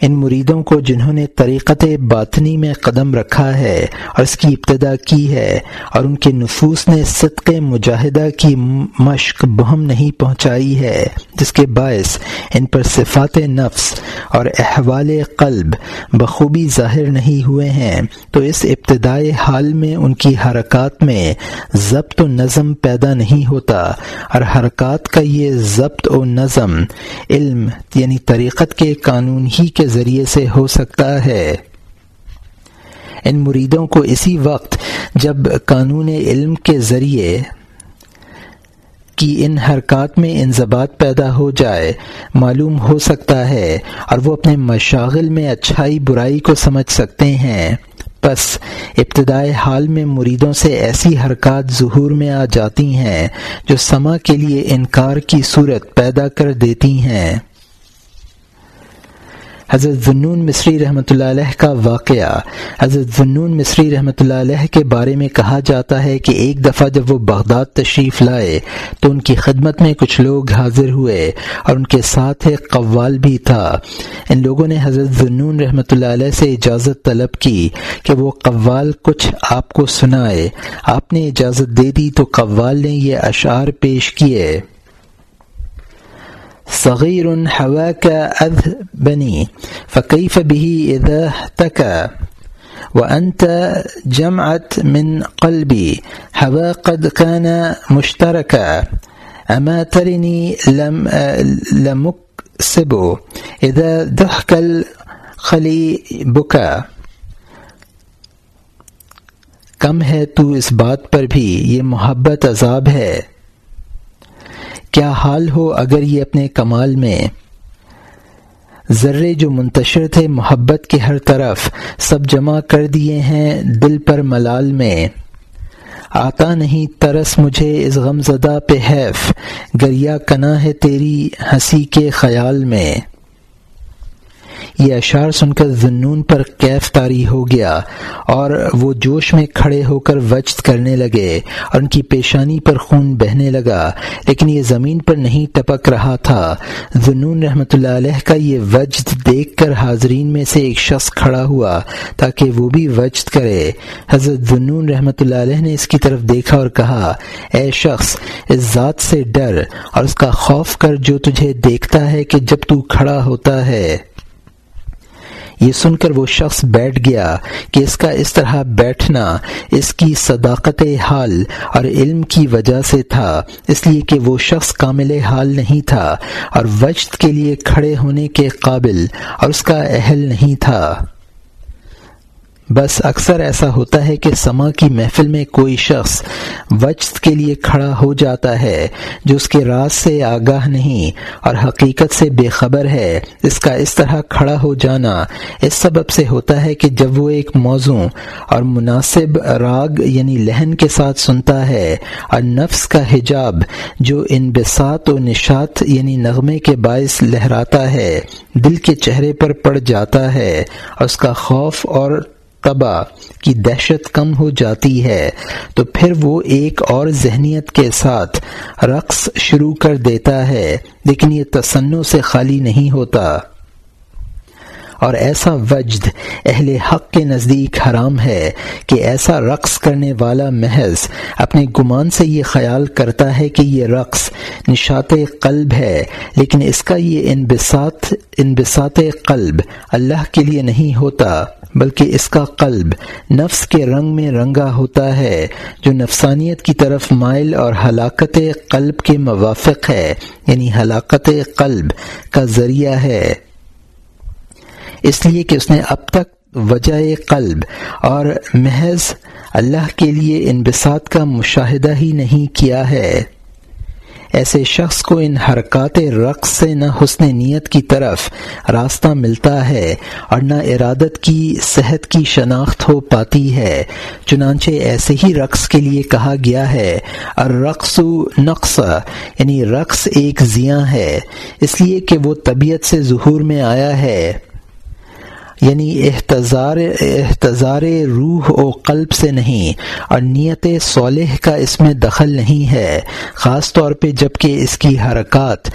ان مریدوں کو جنہوں نے طریقت باطنی میں قدم رکھا ہے اور اس کی ابتدا کی ہے اور ان کے نفوس نے صدق مجاہدہ کی مشق بہم نہیں پہنچائی ہے، جس کے باعث ان پر صفات نفس اور احوال قلب بخوبی ظاہر نہیں ہوئے ہیں۔ تو اس ابتدائی حال میں ان کی حرکات میں ضبط و نظم پیدا نہیں ہوتا اور حرکات کا یہ ضبط و نظم علم یعنی طریقت کے قانون ہی کے ذریعے سے ہو سکتا ہے۔ ان مریدوں کو اسی وقت جب قانون علم کے ذریعے کی ان حرکات میں انضباط پیدا ہو جائے، معلوم ہو سکتا ہے اور وہ اپنے مشاغل میں اچھائی برائی کو سمجھ سکتے ہیں۔ بس ابتدائی حال میں مریدوں سے ایسی حرکات ظہور میں آ جاتی ہیں جو سما کے لیے انکار کی صورت پیدا کر دیتی ہیں۔ حضرت ذنون مصری رحمۃ اللہ علیہ کا واقعہ۔ حضرت ذنون مصری رحمۃ اللہ علیہ کے بارے میں کہا جاتا ہے کہ ایک دفعہ جب وہ بغداد تشریف لائے تو ان کی خدمت میں کچھ لوگ حاضر ہوئے اور ان کے ساتھ ایک قوال بھی تھا۔ ان لوگوں نے حضرت ذنون رحمۃ اللہ علیہ سے اجازت طلب کی کہ وہ قوال کچھ آپ کو سنائے۔ آپ نے اجازت دے دی تو قوال نے یہ اشعار پیش کیے۔ صغير حواك أذبني فكيف به إذا اهتكى وأنت جمعت من قلبي هوا قد كان مشتركا أما ترني لم لمكسب إذا ضحك الخلي بكى کم ہے تو اس بات پر بھی یہ محبت عذاب ہے کیا حال ہو اگر یہ اپنے کمال میں ذرے جو منتشر تھے محبت کے ہر طرف سب جمع کر دیے ہیں دل پر ملال میں؟ آتا نہیں ترس مجھے اس غم زدہ پہ حیف، گریا کنا ہے تیری ہنسی کے خیال میں۔ یہ اشعار سن کر ذنون پر کیف تاری ہو گیا اور وہ جوش میں کھڑے ہو کر وجد کرنے لگے اور ان کی پیشانی پر خون بہنے لگا، لیکن یہ زمین پر نہیں ٹپک رہا تھا۔ ذنون رحمۃ اللہ علیہ کا یہ وجد دیکھ کر حاضرین میں سے ایک شخص کھڑا ہوا تاکہ وہ بھی وجد کرے۔ حضرت ذنون رحمۃ اللہ علیہ نے اس کی طرف دیکھا اور کہا، اے شخص، اس ذات سے ڈر اور اس کا خوف کر جو تجھے دیکھتا ہے کہ جب تو کھڑا ہوتا ہے۔ یہ سن کر وہ شخص بیٹھ گیا کہ اس کا اس طرح بیٹھنا اس کی صداقت حال اور علم کی وجہ سے تھا، اس لیے کہ وہ شخص کامل حال نہیں تھا اور وجد کے لیے کھڑے ہونے کے قابل اور اس کا اہل نہیں تھا۔ بس اکثر ایسا ہوتا ہے کہ سما کی محفل میں کوئی شخص وجد کے لیے کھڑا ہو جاتا ہے، جو اس کے راز سے آگاہ نہیں اور حقیقت سے بے خبر ہے۔ اس کا اس طرح کھڑا ہو جانا اس سبب سے ہوتا ہے کہ جب وہ ایک موضوع اور مناسب راگ یعنی لہن کے ساتھ سنتا ہے اور نفس کا حجاب جو ان بسات و نشات یعنی نغمے کے باعث لہراتا ہے، دل کے چہرے پر پڑ جاتا ہے اور اس کا خوف اور قبا کی دہشت کم ہو جاتی ہے، تو پھر وہ ایک اور ذہنیت کے ساتھ رقص شروع کر دیتا ہے، لیکن یہ تصنع سے خالی نہیں ہوتا۔ اور ایسا وجد اہل حق کے نزدیک حرام ہے کہ ایسا رقص کرنے والا محض اپنے گمان سے یہ خیال کرتا ہے کہ یہ رقص نشات قلب ہے، لیکن اس کا یہ انبساط انبساط قلب اللہ کے لیے نہیں ہوتا، بلکہ اس کا قلب نفس کے رنگ میں رنگا ہوتا ہے، جو نفسانیت کی طرف مائل اور ہلاکت قلب کے موافق ہے یعنی ہلاکت قلب کا ذریعہ ہے۔ اس لیے کہ اس نے اب تک وجہ قلب اور محض اللہ کے لیے انبساط کا مشاہدہ ہی نہیں کیا ہے۔ ایسے شخص کو ان حرکات رقص سے نہ حسن نیت کی طرف راستہ ملتا ہے اور نہ ارادت کی، صحت کی شناخت ہو پاتی ہے۔ چنانچہ ایسے ہی رقص کے لیے کہا گیا ہے اور رقص نقص یعنی رقص ایک زیاں ہے۔ اس لیے کہ وہ طبیعت سے ظہور میں آیا ہے۔ یعنی احتضار احتضار روح و قلب سے نہیں، اور نیت صالح کا اس میں دخل نہیں ہے، خاص طور پہ جبکہ اس کی حرکات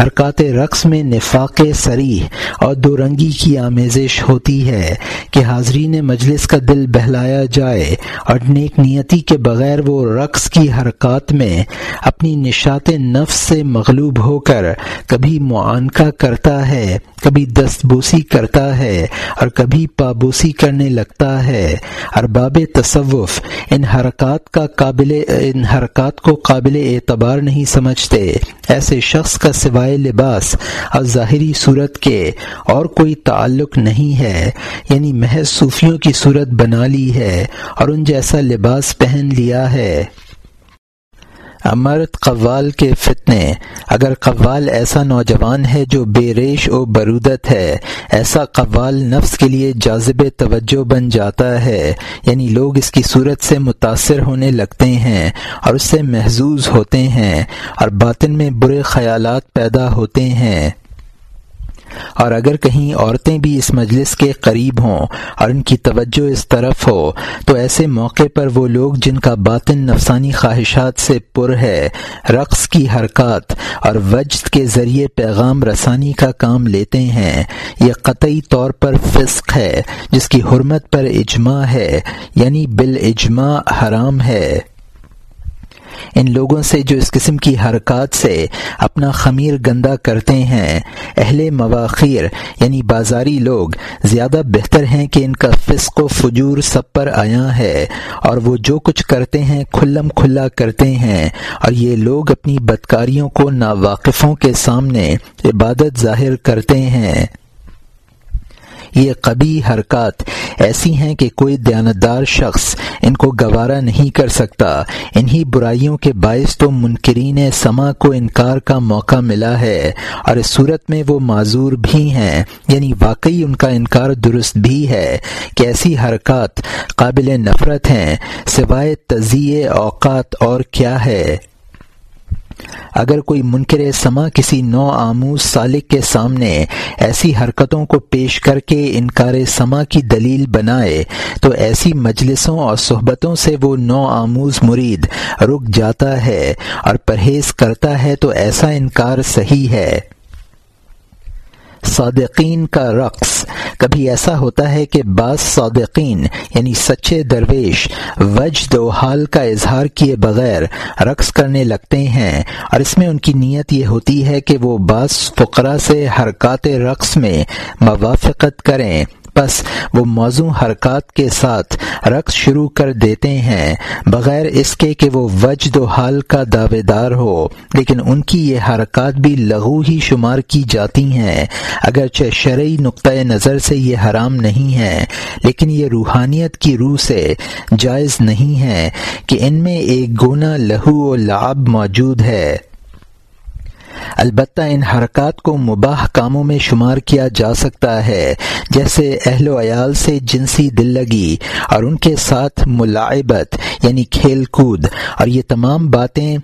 حرکات رقص میں نفاق سریح اور دو رنگی کی آمیزش ہوتی ہے کہ حاضرین مجلس کا دل بہلایا جائے اور نیک نیتی کے بغیر وہ رقص کی حرکات میں اپنی نشات نفس سے مغلوب ہو کر کبھی معانقہ کرتا ہے، کبھی دست بوسی کرتا ہے اور کبھی پابوسی کرنے لگتا ہے۔ ارباب تصوف، ان حرکات کا قابل، ان حرکات کو قابل اعتبار نہیں سمجھتے۔ ایسے شخص کا سوائے لباس اور ظاہری صورت کے اور کوئی تعلق نہیں ہے۔ یعنی محض صوفیوں کی صورت بنا لی ہے اور ان جیسا لباس پہن لیا ہے۔ امرت قوال کے فتنے۔ اگر قوال ایسا نوجوان ہے جو بے ریش و برودت ہے، ایسا قوال نفس کے لیے جازب توجہ بن جاتا ہے۔ یعنی لوگ اس کی صورت سے متاثر ہونے لگتے ہیں اور اس سے محظوظ ہوتے ہیں اور باطن میں برے خیالات پیدا ہوتے ہیں۔ اور اگر کہیں عورتیں بھی اس مجلس کے قریب ہوں اور ان کی توجہ اس طرف ہو، تو ایسے موقع پر وہ لوگ جن کا باطن نفسانی خواہشات سے پر ہے، رقص کی حرکات اور وجد کے ذریعے پیغام رسانی کا کام لیتے ہیں۔ یہ قطعی طور پر فسق ہے، جس کی حرمت پر اجماع ہے یعنی بالاجماع حرام ہے۔ ان لوگوں سے جو اس قسم کی حرکات سے اپنا خمیر گندا کرتے ہیں، اہل مواخیر یعنی بازاری لوگ، زیادہ بہتر ہیں کہ ان کا فسق و فجور سب پر آیا ہے اور وہ جو کچھ کرتے ہیں کھلم کھلا کرتے ہیں اور یہ لوگ اپنی بدکاریوں کو ناواقفوں کے سامنے عبادت ظاہر کرتے ہیں۔ یہ قبی حرکات ایسی ہیں کہ کوئی دیانتدار شخص ان کو گوارا نہیں کر سکتا۔ انہی برائیوں کے باعث تو منکرین سما کو انکار کا موقع ملا ہے اور اس صورت میں وہ معذور بھی ہیں۔ یعنی واقعی ان کا انکار درست بھی ہے کہ ایسی حرکات قابل نفرت ہیں، سوائے تزیے اوقات اور کیا ہے۔ اگر کوئی منکر سما کسی نو آموز سالک کے سامنے ایسی حرکتوں کو پیش کر کے انکار سما کی دلیل بنائے، تو ایسی مجلسوں اور صحبتوں سے وہ نو آموز مرید رک جاتا ہے اور پرہیز کرتا ہے تو ایسا انکار صحیح ہے۔ صادقین کا رقص۔ کبھی ایسا ہوتا ہے کہ بعض صادقین یعنی سچے درویش، وجد و حال کا اظہار کیے بغیر رقص کرنے لگتے ہیں، اور اس میں ان کی نیت یہ ہوتی ہے کہ وہ بعض فقرا سے حرکات رقص میں موافقت کریں۔ بس وہ موزوں حرکات کے ساتھ رقص شروع کر دیتے ہیں، بغیر اس کے کہ وہ وجد و حال کا دعوے دار ہو۔ لیکن ان کی یہ حرکات بھی لغو ہی شمار کی جاتی ہیں۔ اگرچہ شرعی نقطۂ نظر سے یہ حرام نہیں ہے، لیکن یہ روحانیت کی روح سے جائز نہیں ہے کہ ان میں ایک گونا لہو و لعب موجود ہے۔ البتہ ان حرکات کو مباح کاموں میں شمار کیا جا سکتا ہے، جیسے اہل و عیال سے جنسی دل لگی اور ان کے ساتھ ملاعبت یعنی کھیل کود اور یہ تمام باتیں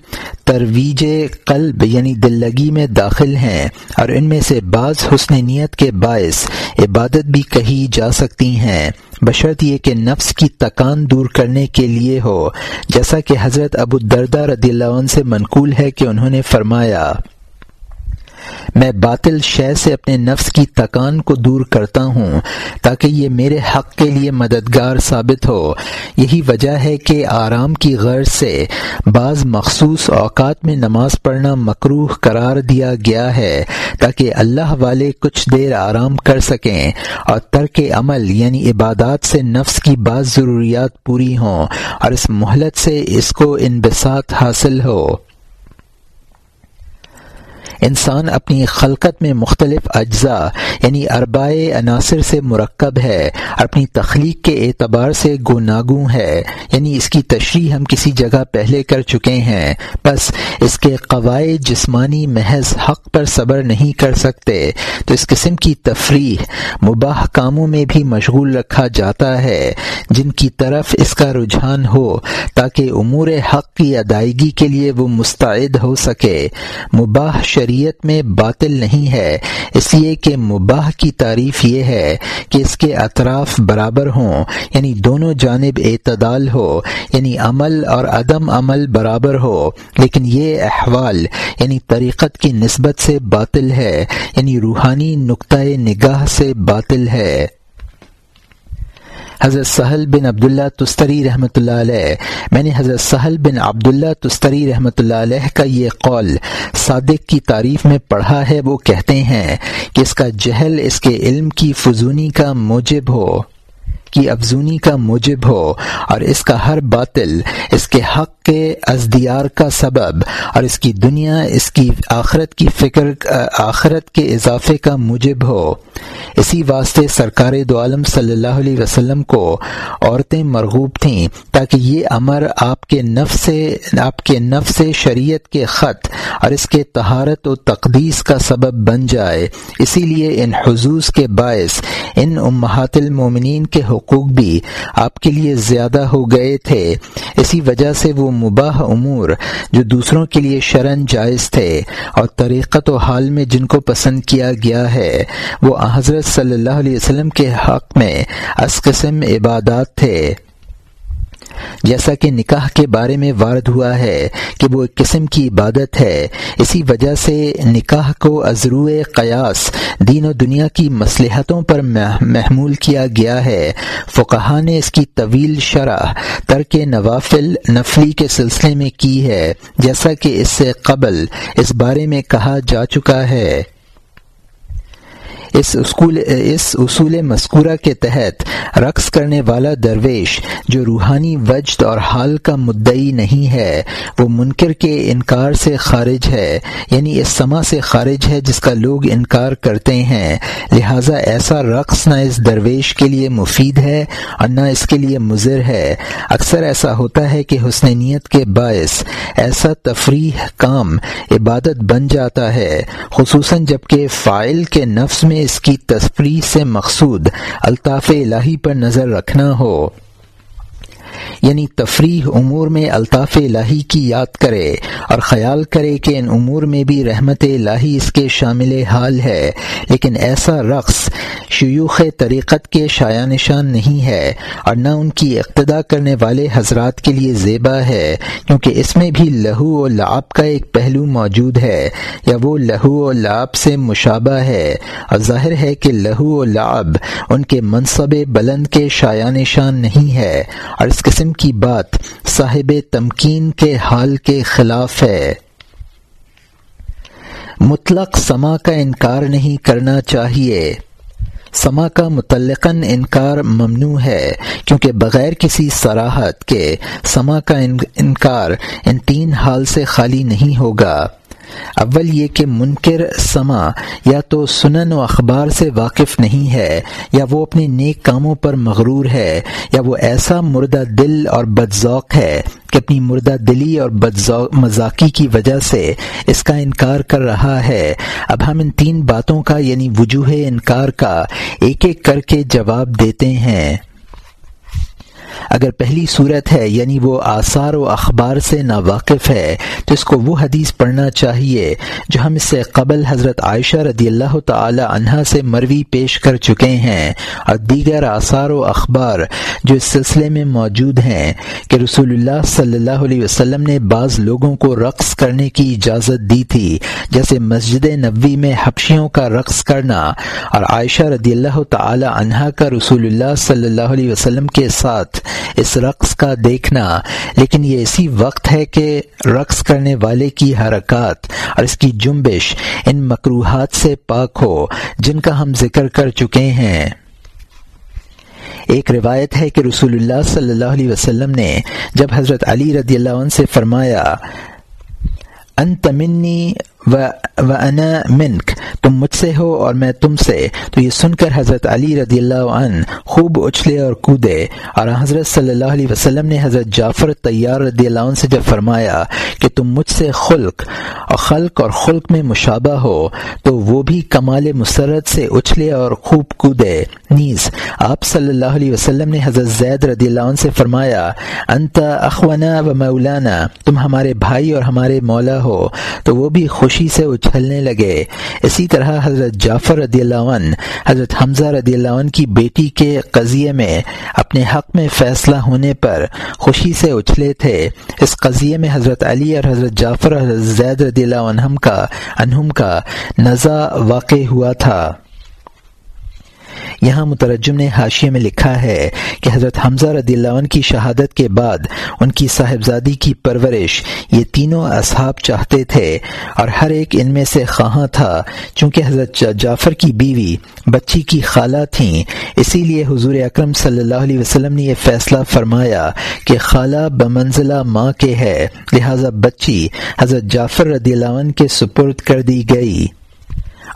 ترویج قلب یعنی دل لگی میں داخل ہیں اور ان میں سے بعض حسن نیت کے باعث عبادت بھی کہی جا سکتی ہیں۔ بشرط یہ کہ نفس کی تکان دور کرنے کے لیے ہو، جیسا کہ حضرت ابو دردہ رضی اللہ عنہ سے منقول ہے کہ انہوں نے فرمایا۔ میں باطل شے سے اپنے نفس کی تکان کو دور کرتا ہوں تاکہ یہ میرے حق کے لیے مددگار ثابت ہو۔ یہی وجہ ہے کہ آرام کی غرض سے بعض مخصوص اوقات میں نماز پڑھنا مقروح قرار دیا گیا ہے تاکہ اللہ والے کچھ دیر آرام کر سکیں اور ترک عمل یعنی عبادات سے نفس کی بعض ضروریات پوری ہوں اور اس مہلت سے اس کو انبساط حاصل ہو۔ انسان اپنی خلقت میں مختلف اجزاء یعنی اربائے عناصر سے مرکب ہے، اپنی تخلیق کے اعتبار سے گناگوں ہے یعنی اس کی تشریح ہم کسی جگہ پہلے کر چکے ہیں۔ بس اس کے قواعد جسمانی محض حق پر صبر نہیں کر سکتے۔ تو اس قسم کی تفریح مباح کاموں میں بھی مشغول رکھا جاتا ہے، جن کی طرف اس کا رجحان ہو، تاکہ امور حق کی ادائیگی کے لیے وہ مستعد ہو سکے۔ مباح شریف شریعت میں باطل نہیں ہے، اس لیے کہ مباح کی تعریف یہ ہے کہ اس کے اطراف برابر ہوں یعنی دونوں جانب اعتدال ہو یعنی عمل اور عدم عمل برابر ہو، لیکن یہ احوال یعنی طریقت کی نسبت سے باطل ہے یعنی روحانی نقطۂ نگاہ سے باطل ہے۔ حضرت سہل بن عبداللہ تستری رحمۃ اللہ علیہ۔ میں نے حضرت سہل بن عبداللہ تستری رحمۃ اللہ علیہ کا یہ قول صادق کی تعریف میں پڑھا ہے۔ وہ کہتے ہیں کہ اس کا جہل اس کے علم کی فضونی کا موجب ہو، کی افزونی کا موجب ہو، اور اس کا ہر باطل اس کے حق کے ازدیار کا سبب اور اس کی دنیا، اس کی آخرت کی فکر آخرت کے اضافے کا موجب ہو۔ اسی واسطے سرکار دو عالم صلی اللہ علیہ وسلم کو عورتیں مرغوب تھیں تاکہ یہ امر آپ کے نفس سے آپ کے نفس شریعت کے خط اور اس کے تہارت و تقدیس کا سبب بن جائے۔ اسی لیے ان حضوص کے باعث ان امہات المومنین کے حقوق بھی آپ کے لیے زیادہ ہو گئے تھے۔ اسی وجہ سے وہ مباح امور جو دوسروں کے لیے شرن جائز تھے اور طریقت و حال میں جن کو پسند کیا گیا ہے، وہ حضرت صلی اللہ علیہ وسلم کے حق میں اس قسم عبادات تھے۔ جیسا کہ نکاح کے بارے میں وارد ہوا ہے کہ وہ ایک قسم کی عبادت ہے۔ اسی وجہ سے نکاح کو ازرو قیاس، دین و دنیا کی مصلحتوں پر محمول کیا گیا ہے۔ فقہ نے اس کی طویل شرح، ترک نوافل نفلی کے سلسلے میں کی ہے۔ جیسا کہ اس سے قبل اس بارے میں کہا جا چکا ہے۔ اس اسکول اس اصول مذکورہ کے تحت رقص کرنے والا درویش جو روحانی وجد اور حال کا مدعی نہیں ہے، وہ منکر کے انکار سے خارج ہے یعنی اس سما سے خارج ہے جس کا لوگ انکار کرتے ہیں۔ لہٰذا ایسا رقص نہ اس درویش کے لیے مفید ہے اور نہ اس کے لیے مضر ہے۔ اکثر ایسا ہوتا ہے کہ حسن نیت کے باعث ایسا تفریح کام عبادت بن جاتا ہے، خصوصاً جبکہ فائل کے نفس میں اس کی تفریح سے مقصود الطاف الہی پر نظر رکھنا ہو۔ یعنی تفریح امور میں الطاف الہی کی یاد کرے اور خیال کرے کہ ان امور میں بھی رحمت الہی اس کے شامل حال ہے، لیکن ایسا رقص شیوخ طریقت کے شاع نشان نہیں ہے اور نہ ان کی اقتدا کرنے والے حضرات کے لیے زیبا ہے، کیونکہ اس میں بھی لہو و لعب کا ایک پہلو موجود ہے، یا وہ لہو و لعب سے مشابہ ہے۔ اور ظاہر ہے کہ لہو و لعب ان کے منصب بلند کے شاع نشان نہیں ہے، اور اس قسم کی بات صاحب تمکین کے حال کے خلاف ہے۔ مطلق سما کا انکار نہیں کرنا چاہیے۔ سما کا متعلق انکار ممنوع ہے، کیونکہ بغیر کسی سراحت کے سما کا انکار ان تین حال سے خالی نہیں ہوگا۔ اول یہ کہ منکر سما یا تو سنن و اخبار سے واقف نہیں ہے، یا وہ اپنے نیک کاموں پر مغرور ہے، یا وہ ایسا مردہ دل اور بد ذوق ہے کہ اپنی مردہ دلی اور بد مذاقی کی وجہ سے اس کا انکار کر رہا ہے۔ اب ہم ان تین باتوں کا یعنی وجوہ انکار کا ایک ایک کر کے جواب دیتے ہیں۔ اگر پہلی صورت ہے یعنی وہ آثار و اخبار سے ناواقف ہے، تو اس کو وہ حدیث پڑھنا چاہیے جو ہم اس سے قبل حضرت عائشہ رضی اللہ تعالی عنہا سے مروی پیش کر چکے ہیں اور دیگر آثار و اخبار جو اس سلسلے میں موجود ہیں کہ رسول اللہ صلی اللہ علیہ وسلم نے بعض لوگوں کو رقص کرنے کی اجازت دی تھی، جیسے مسجد نبوی میں حبشیوں کا رقص کرنا اور عائشہ رضی اللہ تعالی عنہا کا رسول اللہ صلی اللہ علیہ وسلم کے ساتھ اس رقص کا دیکھنا۔ لیکن یہ اسی وقت ہے کہ رقص کرنے والے کی حرکات اور اس کی جنبش ان مقروحات سے پاک ہو، جن کا ہم ذکر کر چکے ہیں۔ ایک روایت ہے کہ رسول اللہ صلی اللہ علیہ وسلم نے جب حضرت علی رضی اللہ عنہ سے فرمایا، انت منی و انا منک، تم مجھ سے ہو اور میں تم سے۔ تو یہ سن کر حضرت علی رضی اللہ عنہ خوب اچھلے اور کودے۔ اور حضرت صلی اللہ علیہ وسلم نے حضرت جعفر طیار رضی اللہ عنہ سے جب فرمایا کہ تم مجھ سے خلق، اور خلق اور خلق میں مشابہ ہو، تو وہ بھی کمال مسرت سے اچھلے اور خوب کودے۔ نیز، آپ صلی اللہ علیہ وسلم نے حضرت زید رضی اللہ عنہ سے فرمایا، انت اخوانا و مولانا، تم ہمارے بھائی اور ہمارے مولا ہو۔ تو وہ بھی خوش خوشی سے اچھلنے لگے۔ اسی طرح حضرت جعفر رضی اللہ عنہ، حضرت حمزہ رضی اللہ عنہ کی بیٹی کے قضیے میں اپنے حق میں فیصلہ ہونے پر خوشی سے اچھلے تھے۔ اس قضیے میں حضرت علی اور حضرت جعفر اور حضرت زید رضی اللہ عنہم کا انہم کا نزا واقع ہوا تھا۔ یہاں مترجم نے حاشیے میں لکھا ہے کہ حضرت حمزہ رضی اللہ عنہ کی شہادت کے بعد ان کی صاحبزادی کی پرورش یہ تینوں اصحاب چاہتے تھے اور ہر ایک ان میں سے خواہاں تھا، چونکہ حضرت جعفر کی بیوی بچی کی خالہ تھیں۔ اسی لیے حضور اکرم صلی اللہ علیہ وسلم نے یہ فیصلہ فرمایا کہ خالہ بمنزلہ ماں کے ہے، لہذا بچی حضرت جعفر رضی اللہ عنہ کے سپرد کر دی گئی۔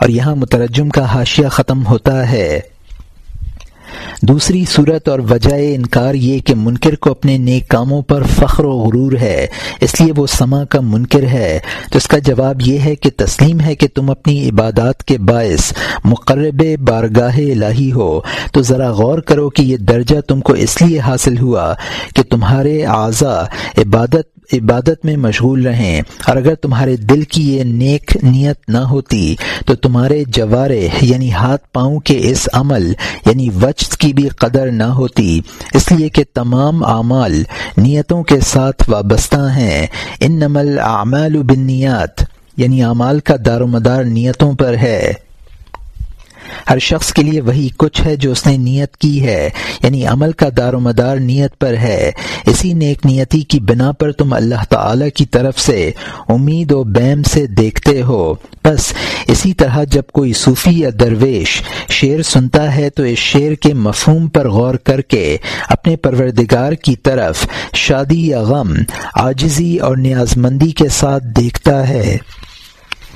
اور یہاں مترجم کا حاشیہ ختم ہوتا ہے۔ دوسری صورت اور وجہ انکار یہ کہ منکر کو اپنے نیک کاموں پر فخر و غرور ہے، اس لیے وہ سما کا منکر ہے۔ تو اس کا جواب یہ ہے کہ تسلیم ہے کہ تم اپنی عبادات کے باعث مقرب بارگاہ الہی ہو۔ تو ذرا غور کرو کہ یہ درجہ تم کو اس لیے حاصل ہوا کہ تمہارے اعضا عبادت عبادت میں مشغول رہیں۔ اور اگر تمہارے دل کی یہ نیک نیت نہ ہوتی، تو تمہارے جوارے یعنی ہاتھ پاؤں کے اس عمل یعنی وچ کی بھی قدر نہ ہوتی۔ اس لیے کہ تمام اعمال نیتوں کے ساتھ وابستہ ہیں۔ ان نمل اعمال و بنیات یعنی اعمال کا دار و مدار نیتوں پر ہے۔ ہر شخص کے لیے وہی کچھ ہے جو اس نے نیت کی ہے یعنی عمل کا دار و مدار نیت پر ہے۔ اسی نیک نیتی کی بنا پر تم اللہ تعالی کی طرف سے امید و بیم سے دیکھتے ہو۔ بس اسی طرح جب کوئی صوفی یا درویش شعر سنتا ہے تو اس شعر کے مفہوم پر غور کر کے اپنے پروردگار کی طرف شادی یا غم آجزی اور نیاز مندی کے ساتھ دیکھتا ہے۔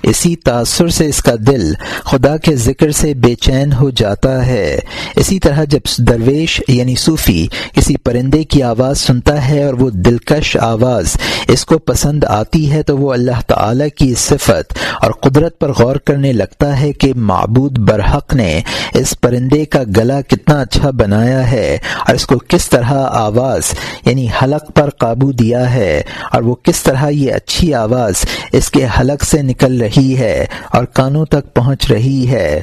اسی تاثر سے اس کا دل خدا کے ذکر سے بے چین ہو جاتا ہے۔ اسی طرح جب درویش یعنی صوفی کسی پرندے کی آواز سنتا ہے اور وہ دلکش آواز اس کو پسند آتی ہے تو وہ اللہ تعالی کی صفت اور قدرت پر غور کرنے لگتا ہے کہ معبود برحق نے اس پرندے کا گلا کتنا اچھا بنایا ہے اور اس کو کس طرح آواز یعنی حلق پر قابو دیا ہے اور وہ کس طرح یہ اچھی آواز اس کے حلق سے نکل رہی ہے اور کانوں تک پہنچ رہی ہے۔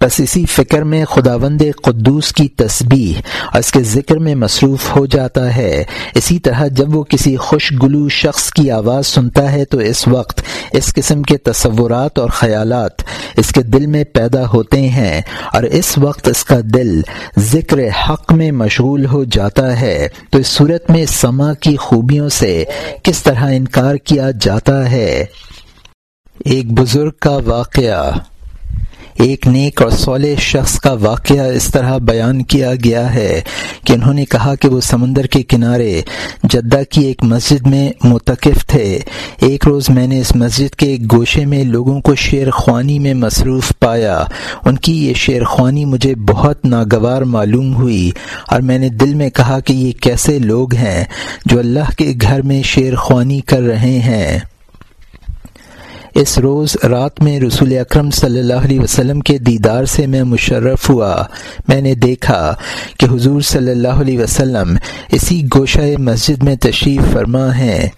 بس اسی فکر میں خداوند قدوس کی تسبیح اور اس کے ذکر میں مصروف ہو جاتا ہے۔ اسی طرح جب وہ کسی خوش گلو شخص کی آواز سنتا ہے تو اس وقت اس قسم کے تصورات اور خیالات اس کے دل میں پیدا ہوتے ہیں اور اس وقت اس کا دل ذکر حق میں مشغول ہو جاتا ہے۔ تو اس صورت میں سما کی خوبیوں سے کس طرح انکار کیا جاتا ہے؟ ایک بزرگ کا واقعہ، ایک نیک اور صالح شخص کا واقعہ اس طرح بیان کیا گیا ہے کہ انہوں نے کہا کہ وہ سمندر کے کنارے جدہ کی ایک مسجد میں متقف تھے۔ ایک روز میں نے اس مسجد کے ایک گوشے میں لوگوں کو شیر خوانی میں مصروف پایا۔ ان کی یہ شیر خوانی مجھے بہت ناگوار معلوم ہوئی اور میں نے دل میں کہا کہ یہ کیسے لوگ ہیں جو اللہ کے گھر میں شیر خوانی کر رہے ہیں۔ اس روز رات میں رسول اکرم صلی اللہ علیہ وسلم کے دیدار سے میں مشرف ہوا۔ میں نے دیکھا کہ حضور صلی اللہ علیہ وسلم اسی گوشہ مسجد میں تشریف فرما ہیں۔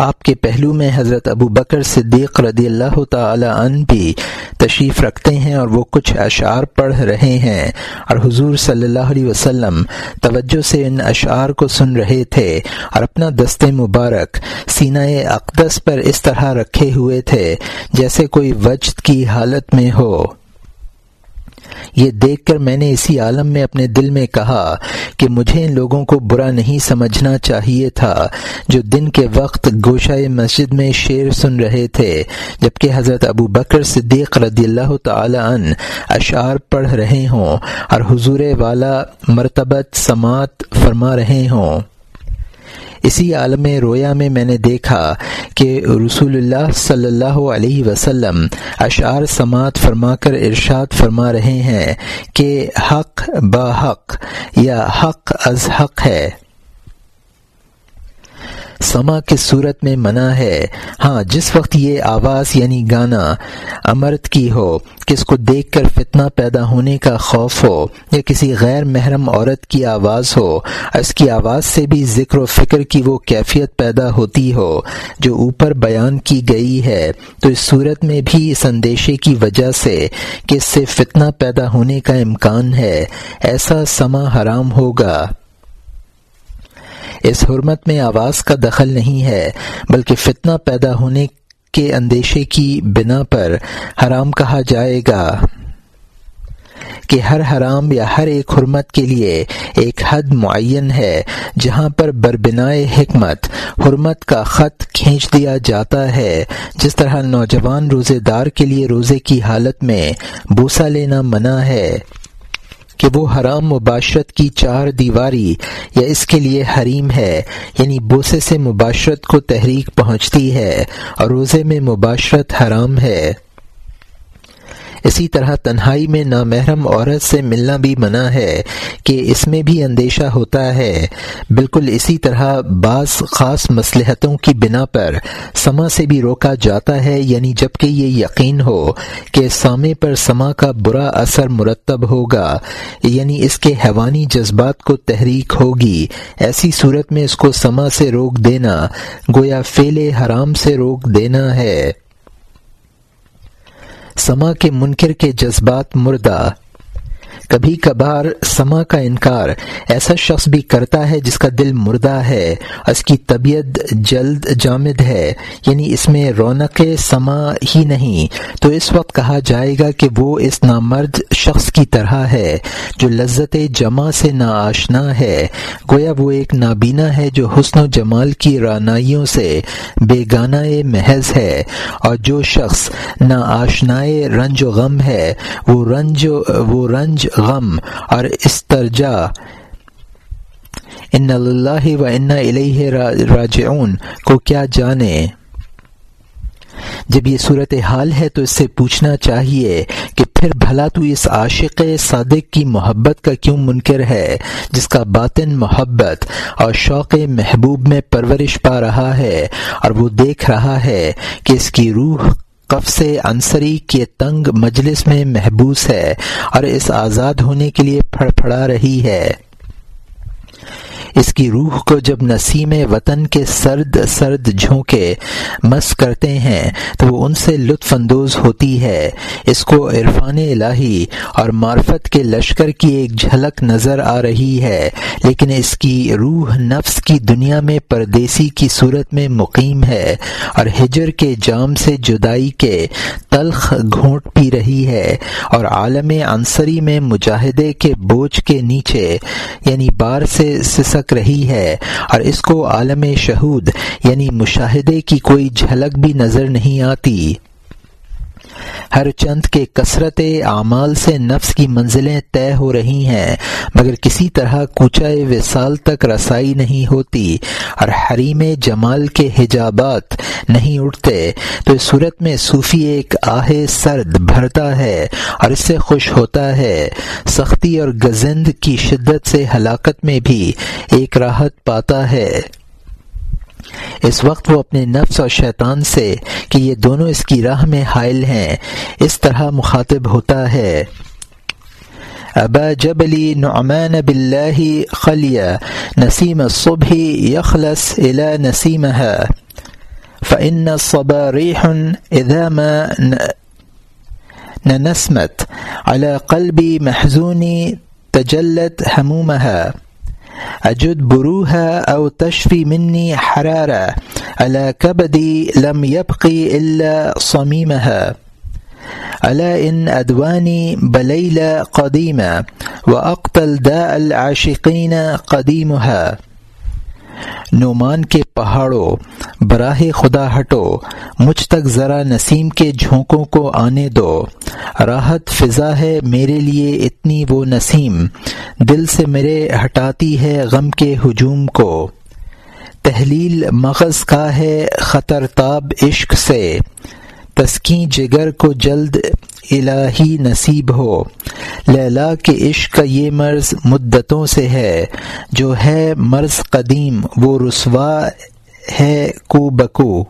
آپ کے پہلو میں حضرت ابو بکر صدیق رضی اللہ تعالی عنہ بھی تشریف رکھتے ہیں اور وہ کچھ اشعار پڑھ رہے ہیں اور حضور صلی اللہ علیہ وسلم توجہ سے ان اشعار کو سن رہے تھے اور اپنا دست مبارک سینہ اقدس پر اس طرح رکھے ہوئے تھے جیسے کوئی وجد کی حالت میں ہو۔ یہ دیکھ کر میں نے اسی عالم میں اپنے دل میں کہا کہ مجھے ان لوگوں کو برا نہیں سمجھنا چاہیے تھا جو دن کے وقت گوشہ مسجد میں شیر سن رہے تھے، جبکہ حضرت ابو بکر صدیق رضی اللہ تعالی عنہ اشعار پڑھ رہے ہوں اور حضور والا مرتبت سماعت فرما رہے ہوں۔ اسی عالم رویا میں میں نے دیکھا کہ رسول اللہ صلی اللہ علیہ وسلم اشعار سماعت فرما کر ارشاد فرما رہے ہیں کہ حق حق یا حق از حق ہے۔ سما کس صورت میں منع ہے۔ ہاں جس وقت یہ آواز یعنی گانا امرت کی ہو، کس کو دیکھ کر فتنہ پیدا ہونے کا خوف ہو یا کسی غیر محرم عورت کی آواز ہو، اس کی آواز سے بھی ذکر و فکر کی وہ کیفیت پیدا ہوتی ہو جو اوپر بیان کی گئی ہے۔ تو اس صورت میں بھی اس اندیشے کی وجہ سے کہ اس سے فتنہ پیدا ہونے کا امکان ہے۔ ایسا سما حرام ہوگا۔ اس حرمت میں آواز کا دخل نہیں ہے، بلکہ فتنہ پیدا ہونے کے اندیشے کی بنا پر حرام کہا جائے گا کہ ہر حرام یا ہر ایک حرمت کے لیے ایک حد معین ہے، جہاں پر بربنائے حکمت، حرمت کا خط کھینچ دیا جاتا ہے۔ جس طرح نوجوان روزے دار کے لیے روزے کی حالت میں بوسا لینا منع ہے۔ کہ وہ حرام مباشرت کی چار دیواری یا اس کے لیے حریم ہے یعنی بوسے سے مباشرت کو تحریک پہنچتی ہے اور روزے میں مباشرت حرام ہے۔ اسی طرح تنہائی میں نامحرم عورت سے ملنا بھی منع ہے کہ اس میں بھی اندیشہ ہوتا ہے۔ بالکل اسی طرح بعض خاص مصلحتوں کی بنا پر سما سے بھی روکا جاتا ہے یعنی جبکہ یہ یقین ہو کہ سامے پر سما کا برا اثر مرتب ہوگا یعنی اس کے حیوانی جذبات کو تحریک ہوگی۔ ایسی صورت میں اس کو سما سے روک دینا، گویا فیل حرام سے روک دینا ہے۔ سما کے منکر کے جذبات مردہ۔ کبھی کبھار سما کا انکار ایسا شخص بھی کرتا ہے جس کا دل مردہ ہے اس کی طبیعت جلد جامد ہے یعنی اس میں رونق سما ہی نہیں۔ تو اس وقت کہا جائے گا کہ وہ اس نامرد شخص کی طرح ہے جو لذت جمع سے نا آشنا ہے۔ گویا وہ ایک نابینا ہے جو حسن و جمال کی رانائیوں سے بیگانہ محض ہے اور جو شخص نا آشنائے رنج و غم ہے، وہ رنج وہ رنج رنج غم اور استرجا۔ ان اللہ و ان راجعون۔ کو کیا جانے؟ جب یہ صورت حال ہے تو اس سے پوچھنا چاہیے کہ پھر بھلا تو اس عاشق صادق کی محبت کا کیوں منکر ہے، جس کا باطن محبت اور شوق محبوب میں پرورش پا رہا ہے، اور وہ دیکھ رہا ہے کہ اس کی روح قفص انصری کے تنگ مجلس میں محبوس ہے اور اس آزاد ہونے کے لیے پھڑ پھڑا رہی ہے۔ اس کی روح کو جب نسیم وطن کے سرد سرد جھونکے مس کرتے ہیں، تو وہ ان سے لطف اندوز ہوتی ہے۔ اس کو عرفان الہی اور معرفت کے لشکر کی ایک جھلک نظر آ رہی ہے۔ لیکن اس کی روح نفس کی دنیا میں پردیسی کی صورت میں مقیم ہے اور ہجر کے جام سے جدائی کے تلخ گھونٹ پی رہی ہے اور عالم عنصری میں مجاہدے کے بوجھ کے نیچے یعنی بار سے سسک رہی ہے اور اس کو عالم شہود یعنی مشاہدے کی کوئی جھلک بھی نظر نہیں آتی۔ ہر چند کے کثرت اعمال سے نفس کی منزلیں طے ہو رہی ہیں، مگر کسی طرح کوچہ وصال تک رسائی نہیں ہوتی اور حریم جمال کے حجابات نہیں اٹھتے۔ تو اس صورت میں صوفی ایک آہ سرد بھرتا ہے اور اس سے خوش ہوتا ہے۔ سختی اور گزند کی شدت سے ہلاکت میں بھی ایک راحت پاتا ہے۔ اس وقت وہ اپنے نفس اور شیطان سے کہ یہ دونوں اس کی راہ میں حائل ہیں، اس طرح مخاطب ہوتا ہے۔ ابا جبلی نعمان باللہ خلیہ، نسیم الصبح یخلص الى نسیمها فإن الصبا ريح إذا ما ننسمت على قلبي محزوني تجلت همومها أجد بروها أو تشفي مني حرارة على كبدي لم يبقي إلا صميمها. ألا إن أدواني بليلة قديمة وأقتل داء العاشقين قديمها. نعمان کے پہاڑوں، براہ خدا ہٹو، مجھ تک ذرا نسیم کے جھونکوں کو آنے دو۔ راحت فضا ہے میرے لیے اتنی وہ نسیم، دل سے میرے ہٹاتی ہے غم کے ہجوم کو۔ تحلیل مغز کا ہے خطر تاب عشق سے۔ تسکیں جگر کو جلد الہی نصیب ہو۔ لیلا کے عشق کا یہ مرض مدتوں سے ہے۔ جو ہے مرض قدیم، وہ رسوا ہے کو بکو۔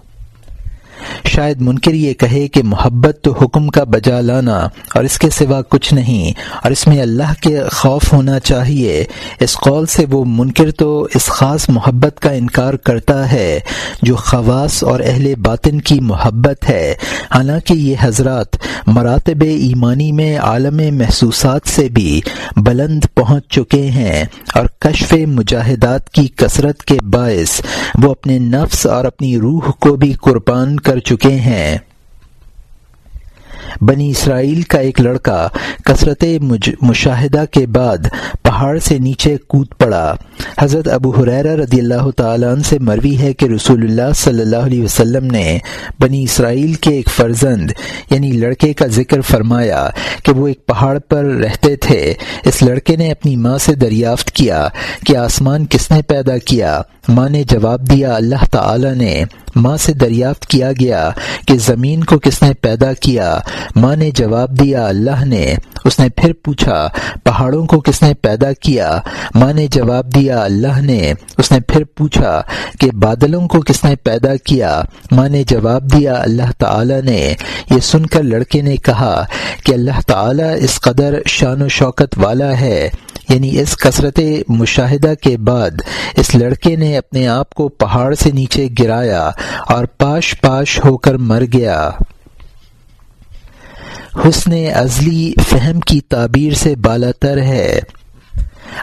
شاید منکر یہ کہے کہ محبت تو حکم کا بجا لانا اور اس کے سوا کچھ نہیں اور اس میں اللہ کے خوف ہونا چاہیے۔ اس قول سے وہ منکر تو اس خاص محبت کا انکار کرتا ہے جو خواص اور اہل باطن کی محبت ہے۔ حالانکہ یہ حضرات مراتب ایمانی میں عالم محسوسات سے بھی بلند پہنچ چکے ہیں اور کشف مجاہدات کی کثرت کے باعث وہ اپنے نفس اور اپنی روح کو بھی قربان کر کر چکے ہیں۔ بنی اسرائیل کا ایک لڑکا کثرت مشاہدہ کے بعد پہاڑ سے نیچے کود پڑا۔ حضرت ابو حریر رضی اللہ تعالیٰ عنہ سے مروی ہے کہ رسول اللہ صلی اللہ علیہ وسلم نے بنی اسرائیل کے ایک فرزند یعنی لڑکے کا ذکر فرمایا کہ وہ ایک پہاڑ پر رہتے تھے۔ اس لڑکے نے اپنی ماں سے دریافت کیا کہ آسمان کس نے پیدا کیا؟ ماں نے جواب دیا، اللہ تعالی نے۔ ماں سے دریافت کیا گیا کہ زمین کو کس نے پیدا کیا؟ ماں نے جواب دیا، اللہ نے۔ اس نے پھر پوچھا، پہاڑوں کو کس نے پیدا کیا؟ ماں نے جواب دیا، اللہ نے۔ اس نے پھر پوچھا کہ بادلوں کو کس نے پیدا کیا؟ ماں نے جواب دیا، اللہ تعالی نے۔ یہ سن کر لڑکے نے کہا کہ اللہ تعالی اس قدر شان و شوکت والا ہے۔ یعنی اس کثرت مشاہدہ کے بعد اس لڑکے نے اپنے آپ کو پہاڑ سے نیچے گرایا اور پاش پاش ہو کر مر گیا۔ حسن ازلی فہم کی تعبیر سے بالاتر ہے۔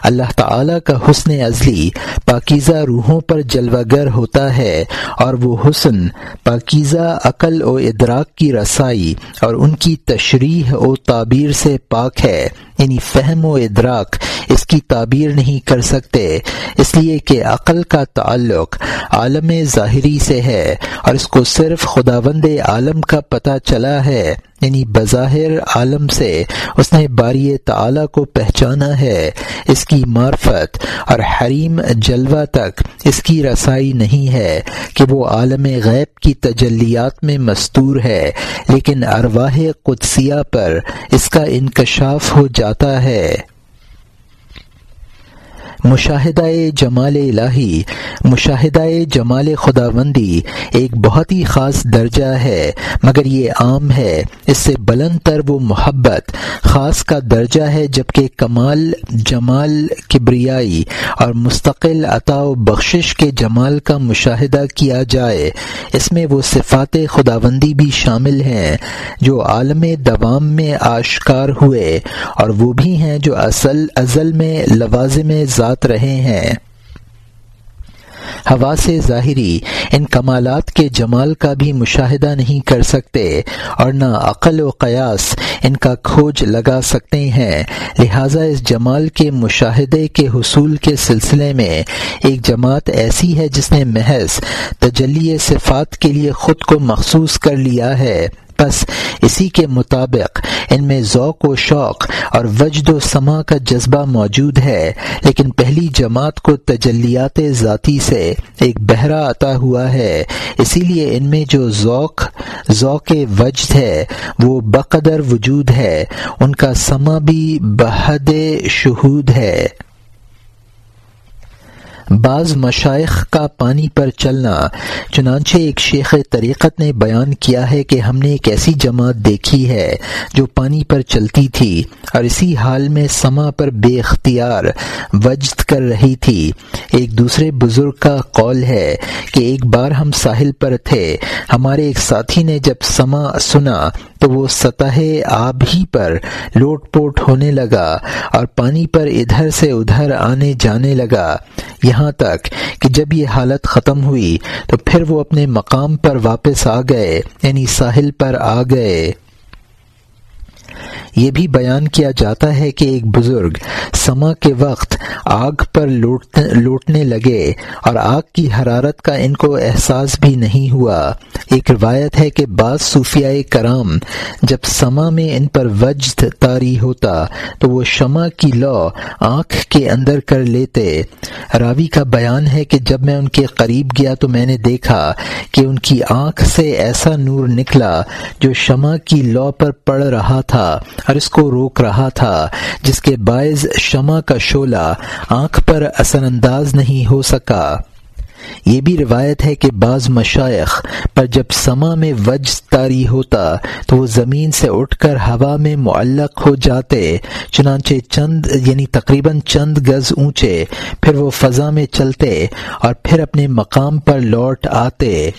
اللہ تعالی کا حسن ازلی پاکیزہ روحوں پر جلوہ گر ہوتا ہے اور وہ حسن پاکیزہ عقل و ادراک کی رسائی اور ان کی تشریح و تعبیر سے پاک ہے۔ یعنی فہم و ادراک اس کی تعبیر نہیں کر سکتے۔ اس لیے کہ عقل کا تعلق عالم ظاہری سے ہے اور اس کو صرف خداوند عالم کا پتہ چلا ہے۔ یعنی بظاہر عالم سے اس نے باری تعالی کو پہچانا ہے۔ اس کی معرفت اور حریم جلوہ تک اس کی رسائی نہیں ہے کہ وہ عالم غیب کی تجلیات میں مستور ہے، لیکن ارواح قدسیہ پر اس کا انکشاف ہو جاتا ہے۔ مشاہدہ جمال الہی، مشاہدہ جمال خداوندی ایک بہت ہی خاص درجہ ہے، مگر یہ عام ہے، اس سے بلند تر وہ محبت خاص کا درجہ ہے جبکہ کمال، جمال کبریائی اور مستقل عطا و بخشش کے جمال کا مشاہدہ کیا جائے۔ اس میں وہ صفات خداوندی بھی شامل ہیں جو عالم دوام میں آشکار ہوئے اور وہ بھی ہیں جو اصل، ازل میں، لوازم ذات رہے ہیں۔ ہوا سے ظاہری ان کمالات کے جمال کا بھی مشاہدہ نہیں کر سکتے اور نہ عقل و قیاس ان کا کھوج لگا سکتے ہیں۔ لہذا اس جمال کے مشاہدے کے حصول کے سلسلے میں ایک جماعت ایسی ہے جس نے محض تجلی صفات کے لیے خود کو مخصوص کر لیا ہے۔ بس اسی کے مطابق ان میں ذوق و شوق اور وجد و سما کا جذبہ موجود ہے، لیکن پہلی جماعت کو تجلیات ذاتی سے ایک بہرا عطا ہوا ہے۔ اسی لیے ان میں جو ذوق ذوق وجد ہے، وہ بقدر وجود ہے۔ ان کا سما بھی بحد شہود ہے۔ بعض مشائق کا پانی پر چلنا۔ چنانچہ ایک شیخ طریقت نے بیان کیا ہے کہ ہم نے ایک ایسی جماعت دیکھی ہے جو پانی پر چلتی تھی اور اسی حال میں سما پر بے اختیار وجد کر رہی تھی۔ ایک دوسرے بزرگ کا قول ہے کہ ایک بار ہم ساحل پر تھے، ہمارے ایک ساتھی نے جب سما سنا تو وہ سطح آب ہی پر لوٹ پوٹ ہونے لگا اور پانی پر ادھر سے ادھر آنے جانے لگا۔ یہاں تک کہ جب یہ حالت ختم ہوئی تو پھر وہ اپنے مقام پر واپس آ گئے یعنی ساحل پر آ گئے۔ یہ بھی بیان کیا جاتا ہے کہ ایک بزرگ سما کے وقت آگ پر لوٹنے لگے اور آگ کی حرارت کا ان کو احساس بھی نہیں ہوا۔ ایک روایت ہے کہ بعض صوفیاء کرام جب سما میں ان پر وجد تاری ہوتا تو وہ شمع کی لو آنکھ کے اندر کر لیتے۔ راوی کا بیان ہے کہ جب میں ان کے قریب گیا تو میں نے دیکھا کہ ان کی آنکھ سے ایسا نور نکلا جو شمع کی لو پر پڑ رہا تھا۔ اور اس کو روک رہا تھا، جس کے باعث شمع کا شولہ آنکھ پر اثر انداز نہیں ہو سکا۔ یہ بھی روایت ہے کہ بعض مشائق پر جب سما میں وج تاری ہوتا تو وہ زمین سے اٹھ کر ہوا میں معلق ہو جاتے، چنانچہ چند یعنی تقریباً چند گز اونچے، پھر وہ فضا میں چلتے اور پھر اپنے مقام پر لوٹ آتے۔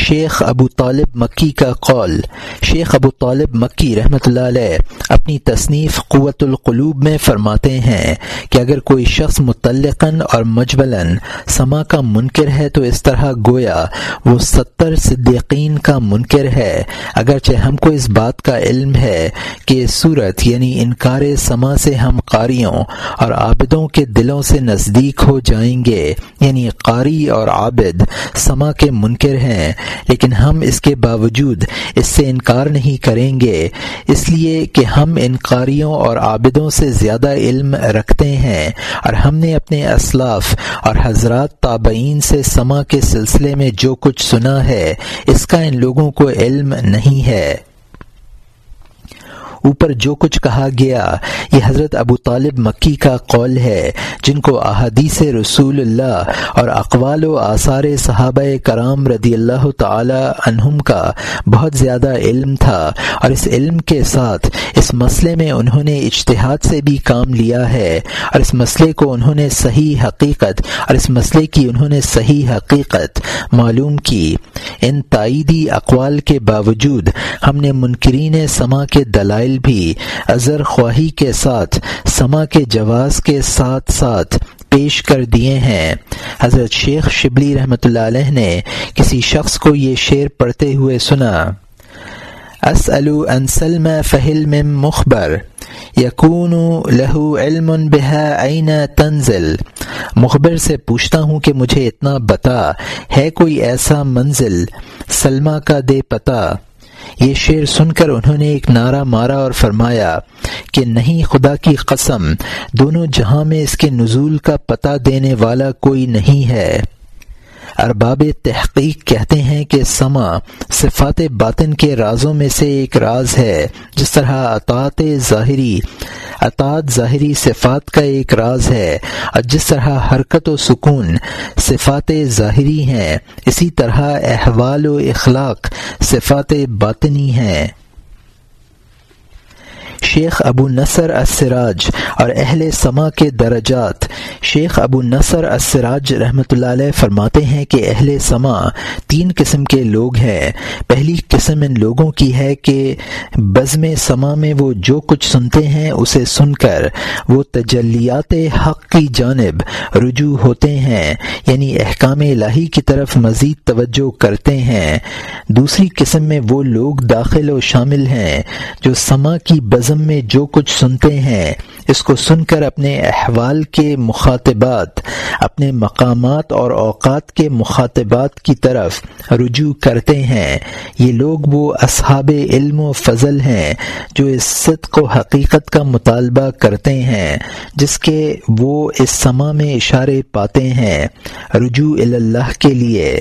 شیخ ابو طالب مکی کا قول۔ شیخ ابو طالب مکی رحمۃ اللہ علیہ اپنی تصنیف قوت القلوب میں فرماتے ہیں کہ اگر کوئی شخص متعلقاً اور مجبلاً سما کا منکر ہے تو اس طرح گویا وہ ستر صدیقین کا منکر ہے۔ اگرچہ ہم کو اس بات کا علم ہے کہ صورت یعنی انکار سما سے ہم قاریوں اور عابدوں کے دلوں سے نزدیک ہو جائیں گے یعنی قاری اور عابد سما کے منکر ہیں۔ لیکن ہم اس کے باوجود اس سے انکار نہیں کریں گے۔ اس لیے کہ ہم ان قاریوں اور عابدوں سے زیادہ علم رکھتے ہیں اور ہم نے اپنے اسلاف اور حضرات تابعین سے سما کے سلسلے میں جو کچھ سنا ہے، اس کا ان لوگوں کو علم نہیں ہے۔ اوپر جو کچھ کہا گیا، یہ حضرت ابو طالب مکی کا قول ہے، جن کو احادیث رسول اللہ اور اقوال و آثار صحابہ کرام رضی اللہ تعالی عنہم کا بہت زیادہ علم تھا اور اس علم کے ساتھ اس مسئلے میں انہوں نے اجتہاد سے بھی کام لیا ہے اور اس مسئلے کو انہوں نے صحیح حقیقت اور اس مسئلے کی انہوں نے صحیح حقیقت معلوم کی۔ ان تائیدی اقوال کے باوجود ہم نے منکرین سما کے دلائل بھی اظہر خواہی کے ساتھ سما کے جواز کے ساتھ ساتھ پیش کر دیے ہیں۔ حضرت شیخ شبلی رحمۃ اللہ علیہ نے کسی شخص کو یہ شعر پڑھتے ہوئے سنا ان سلم فہل میں مخبر یقون لہو علم عین تنزل۔ مخبر سے پوچھتا ہوں کہ مجھے اتنا بتا ہے کوئی ایسا منزل سلما کا دے پتا۔ یہ شعر سن کر انہوں نے ایک نعرہ مارا اور فرمایا کہ نہیں خدا کی قسم، دونوں جہاں میں اس کے نزول کا پتہ دینے والا کوئی نہیں ہے۔ ارباب تحقیق کہتے ہیں کہ سما صفات باطن کے رازوں میں سے ایک راز ہے، جس طرح اطاعت ظاہری اطاعت ظاہری صفات کا ایک راز ہے، اور جس طرح حرکت و سکون صفات ظاہری ہیں، اسی طرح احوال و اخلاق صفات باطنی ہیں۔ شیخ ابو نصر اسراج اور اہل سما کے درجات۔ شیخ ابو نصر اسراج رحمۃ اللہ علیہ فرماتے ہیں کہ اہل سما تین قسم کے لوگ ہیں۔ پہلی قسم ان لوگوں کی ہے کہ بزم سما میں وہ جو کچھ سنتے ہیں اسے سن کر وہ تجلیات حق کی جانب رجوع ہوتے ہیں یعنی احکام الہی کی طرف مزید توجہ کرتے ہیں۔ دوسری قسم میں وہ لوگ داخل و شامل ہیں جو سما کی بزم میں جو کچھ سنتے ہیں، اس کو سن کر اپنے احوال کے مخاطبات، اپنے مقامات اور اوقات کے مخاطبات کی طرف رجوع کرتے ہیں۔ یہ لوگ وہ اصحاب علم و فضل ہیں جو اس صدق و حقیقت کا مطالبہ کرتے ہیں، جس کے وہ اس سما میں اشارے پاتے ہیں۔ رجوع اللہ کے لیے۔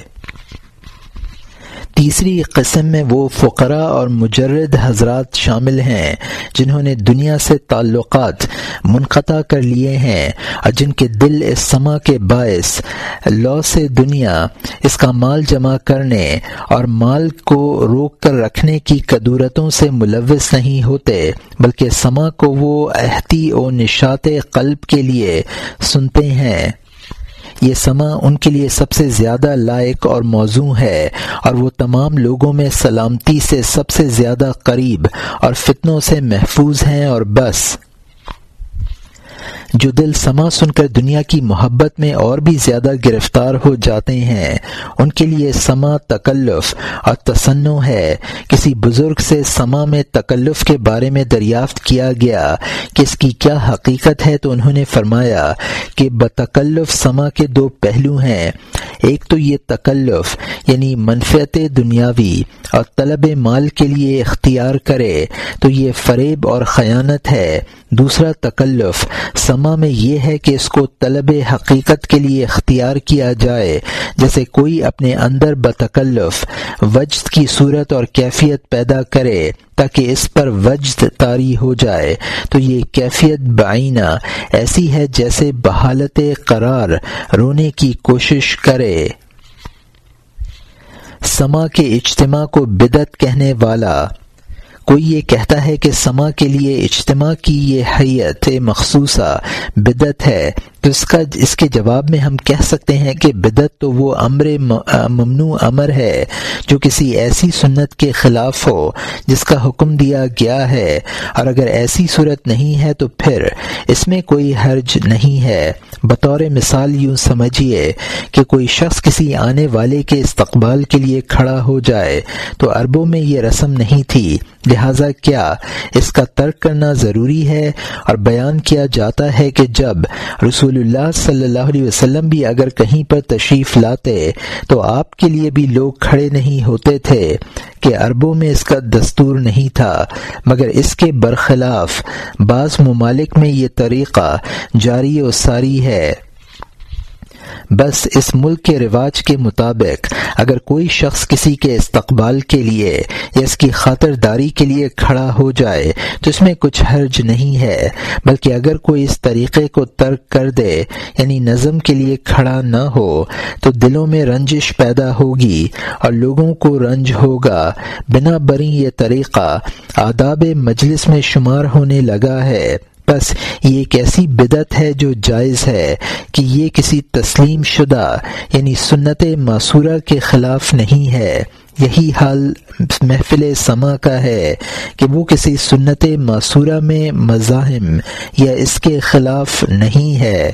تیسری قسم میں وہ فقراء اور مجرد حضرات شامل ہیں جنہوں نے دنیا سے تعلقات منقطع کر لیے ہیں اور جن کے دل اس سما کے باعث لو سے دنیا اس کا مال جمع کرنے اور مال کو روک کر رکھنے کی قدورتوں سے ملوث نہیں ہوتے، بلکہ سما کو وہ احتی و نشات قلب کے لیے سنتے ہیں۔ یہ سما ان کے لیے سب سے زیادہ لائق اور موزوں ہے، اور وہ تمام لوگوں میں سلامتی سے سب سے زیادہ قریب اور فتنوں سے محفوظ ہیں اور بس۔ جو دل سما سن کر دنیا کی محبت میں اور بھی زیادہ گرفتار ہو جاتے ہیں۔ ان کے لیے سما تکلف اور تصنع ہے۔ کسی بزرگ سے سما میں تکلف کے بارے میں دریافت کیا گیا کہ اس کی کیا حقیقت ہے تو انہوں نے فرمایا کہ بتکلف سما کے دو پہلو ہیں۔ ایک تو یہ تکلف یعنی منفیت دنیاوی اور طلب مال کے لیے اختیار کرے تو یہ فریب اور خیانت ہے۔ دوسرا تکلف، سما میں یہ ہے کہ اس کو طلب حقیقت کے لیے اختیار کیا جائے، جیسے کوئی اپنے اندر بتکلف، وجد کی صورت اور کیفیت پیدا کرے تاکہ اس پر وجد طاری ہو جائے۔ تو یہ کیفیت بعینہ ایسی ہے جیسے بحالت قرار رونے کی کوشش کرے۔ سما کے اجتماع کو بدت کہنے والا کوئی یہ کہتا ہے کہ سما کے لیے اجتماع کی یہ حیت مخصوصہ بدت ہے تو اس کا اس کے جواب میں ہم کہہ سکتے ہیں کہ بدت تو وہ امر ممنوع امر ہے جو کسی ایسی سنت کے خلاف ہو جس کا حکم دیا گیا ہے۔ اور اگر ایسی صورت نہیں ہے تو پھر اس میں کوئی حرج نہیں ہے۔ بطور مثال یوں سمجھیے کہ کوئی شخص کسی آنے والے کے استقبال کے لیے کھڑا ہو جائے تو عربوں میں یہ رسم نہیں تھی۔ لہذا کیا اس کا ترک کرنا ضروری ہے؟ اور بیان کیا جاتا ہے کہ جب رسول اللہ صلی اللہ علیہ وسلم بھی اگر کہیں پر تشریف لاتے تو آپ کے لیے بھی لوگ کھڑے نہیں ہوتے تھے کہ عربوں میں اس کا دستور نہیں تھا، مگر اس کے برخلاف بعض ممالک میں یہ طریقہ جاری و ساری ہے۔ بس اس ملک کے رواج کے مطابق اگر کوئی شخص کسی کے استقبال کے لیے یا اس کی خاطر داری کے لیے کھڑا ہو جائے، تو اس میں کچھ حرج نہیں ہے، بلکہ اگر کوئی اس طریقے کو ترک کر دے یعنی نظم کے لیے کھڑا نہ ہو، تو دلوں میں رنجش پیدا ہوگی اور لوگوں کو رنج ہوگا۔ بنا بری یہ طریقہ آداب مجلس میں شمار ہونے لگا ہے۔ بس یہ ایک ایسی بدعت ہے جو جائز ہے کہ یہ کسی تسلیم شدہ یعنی سنت معصورہ کے خلاف نہیں ہے۔ یہی حال محفل سما کا ہے کہ وہ کسی سنت معصورہ میں مزاحم یا اس کے خلاف نہیں ہے۔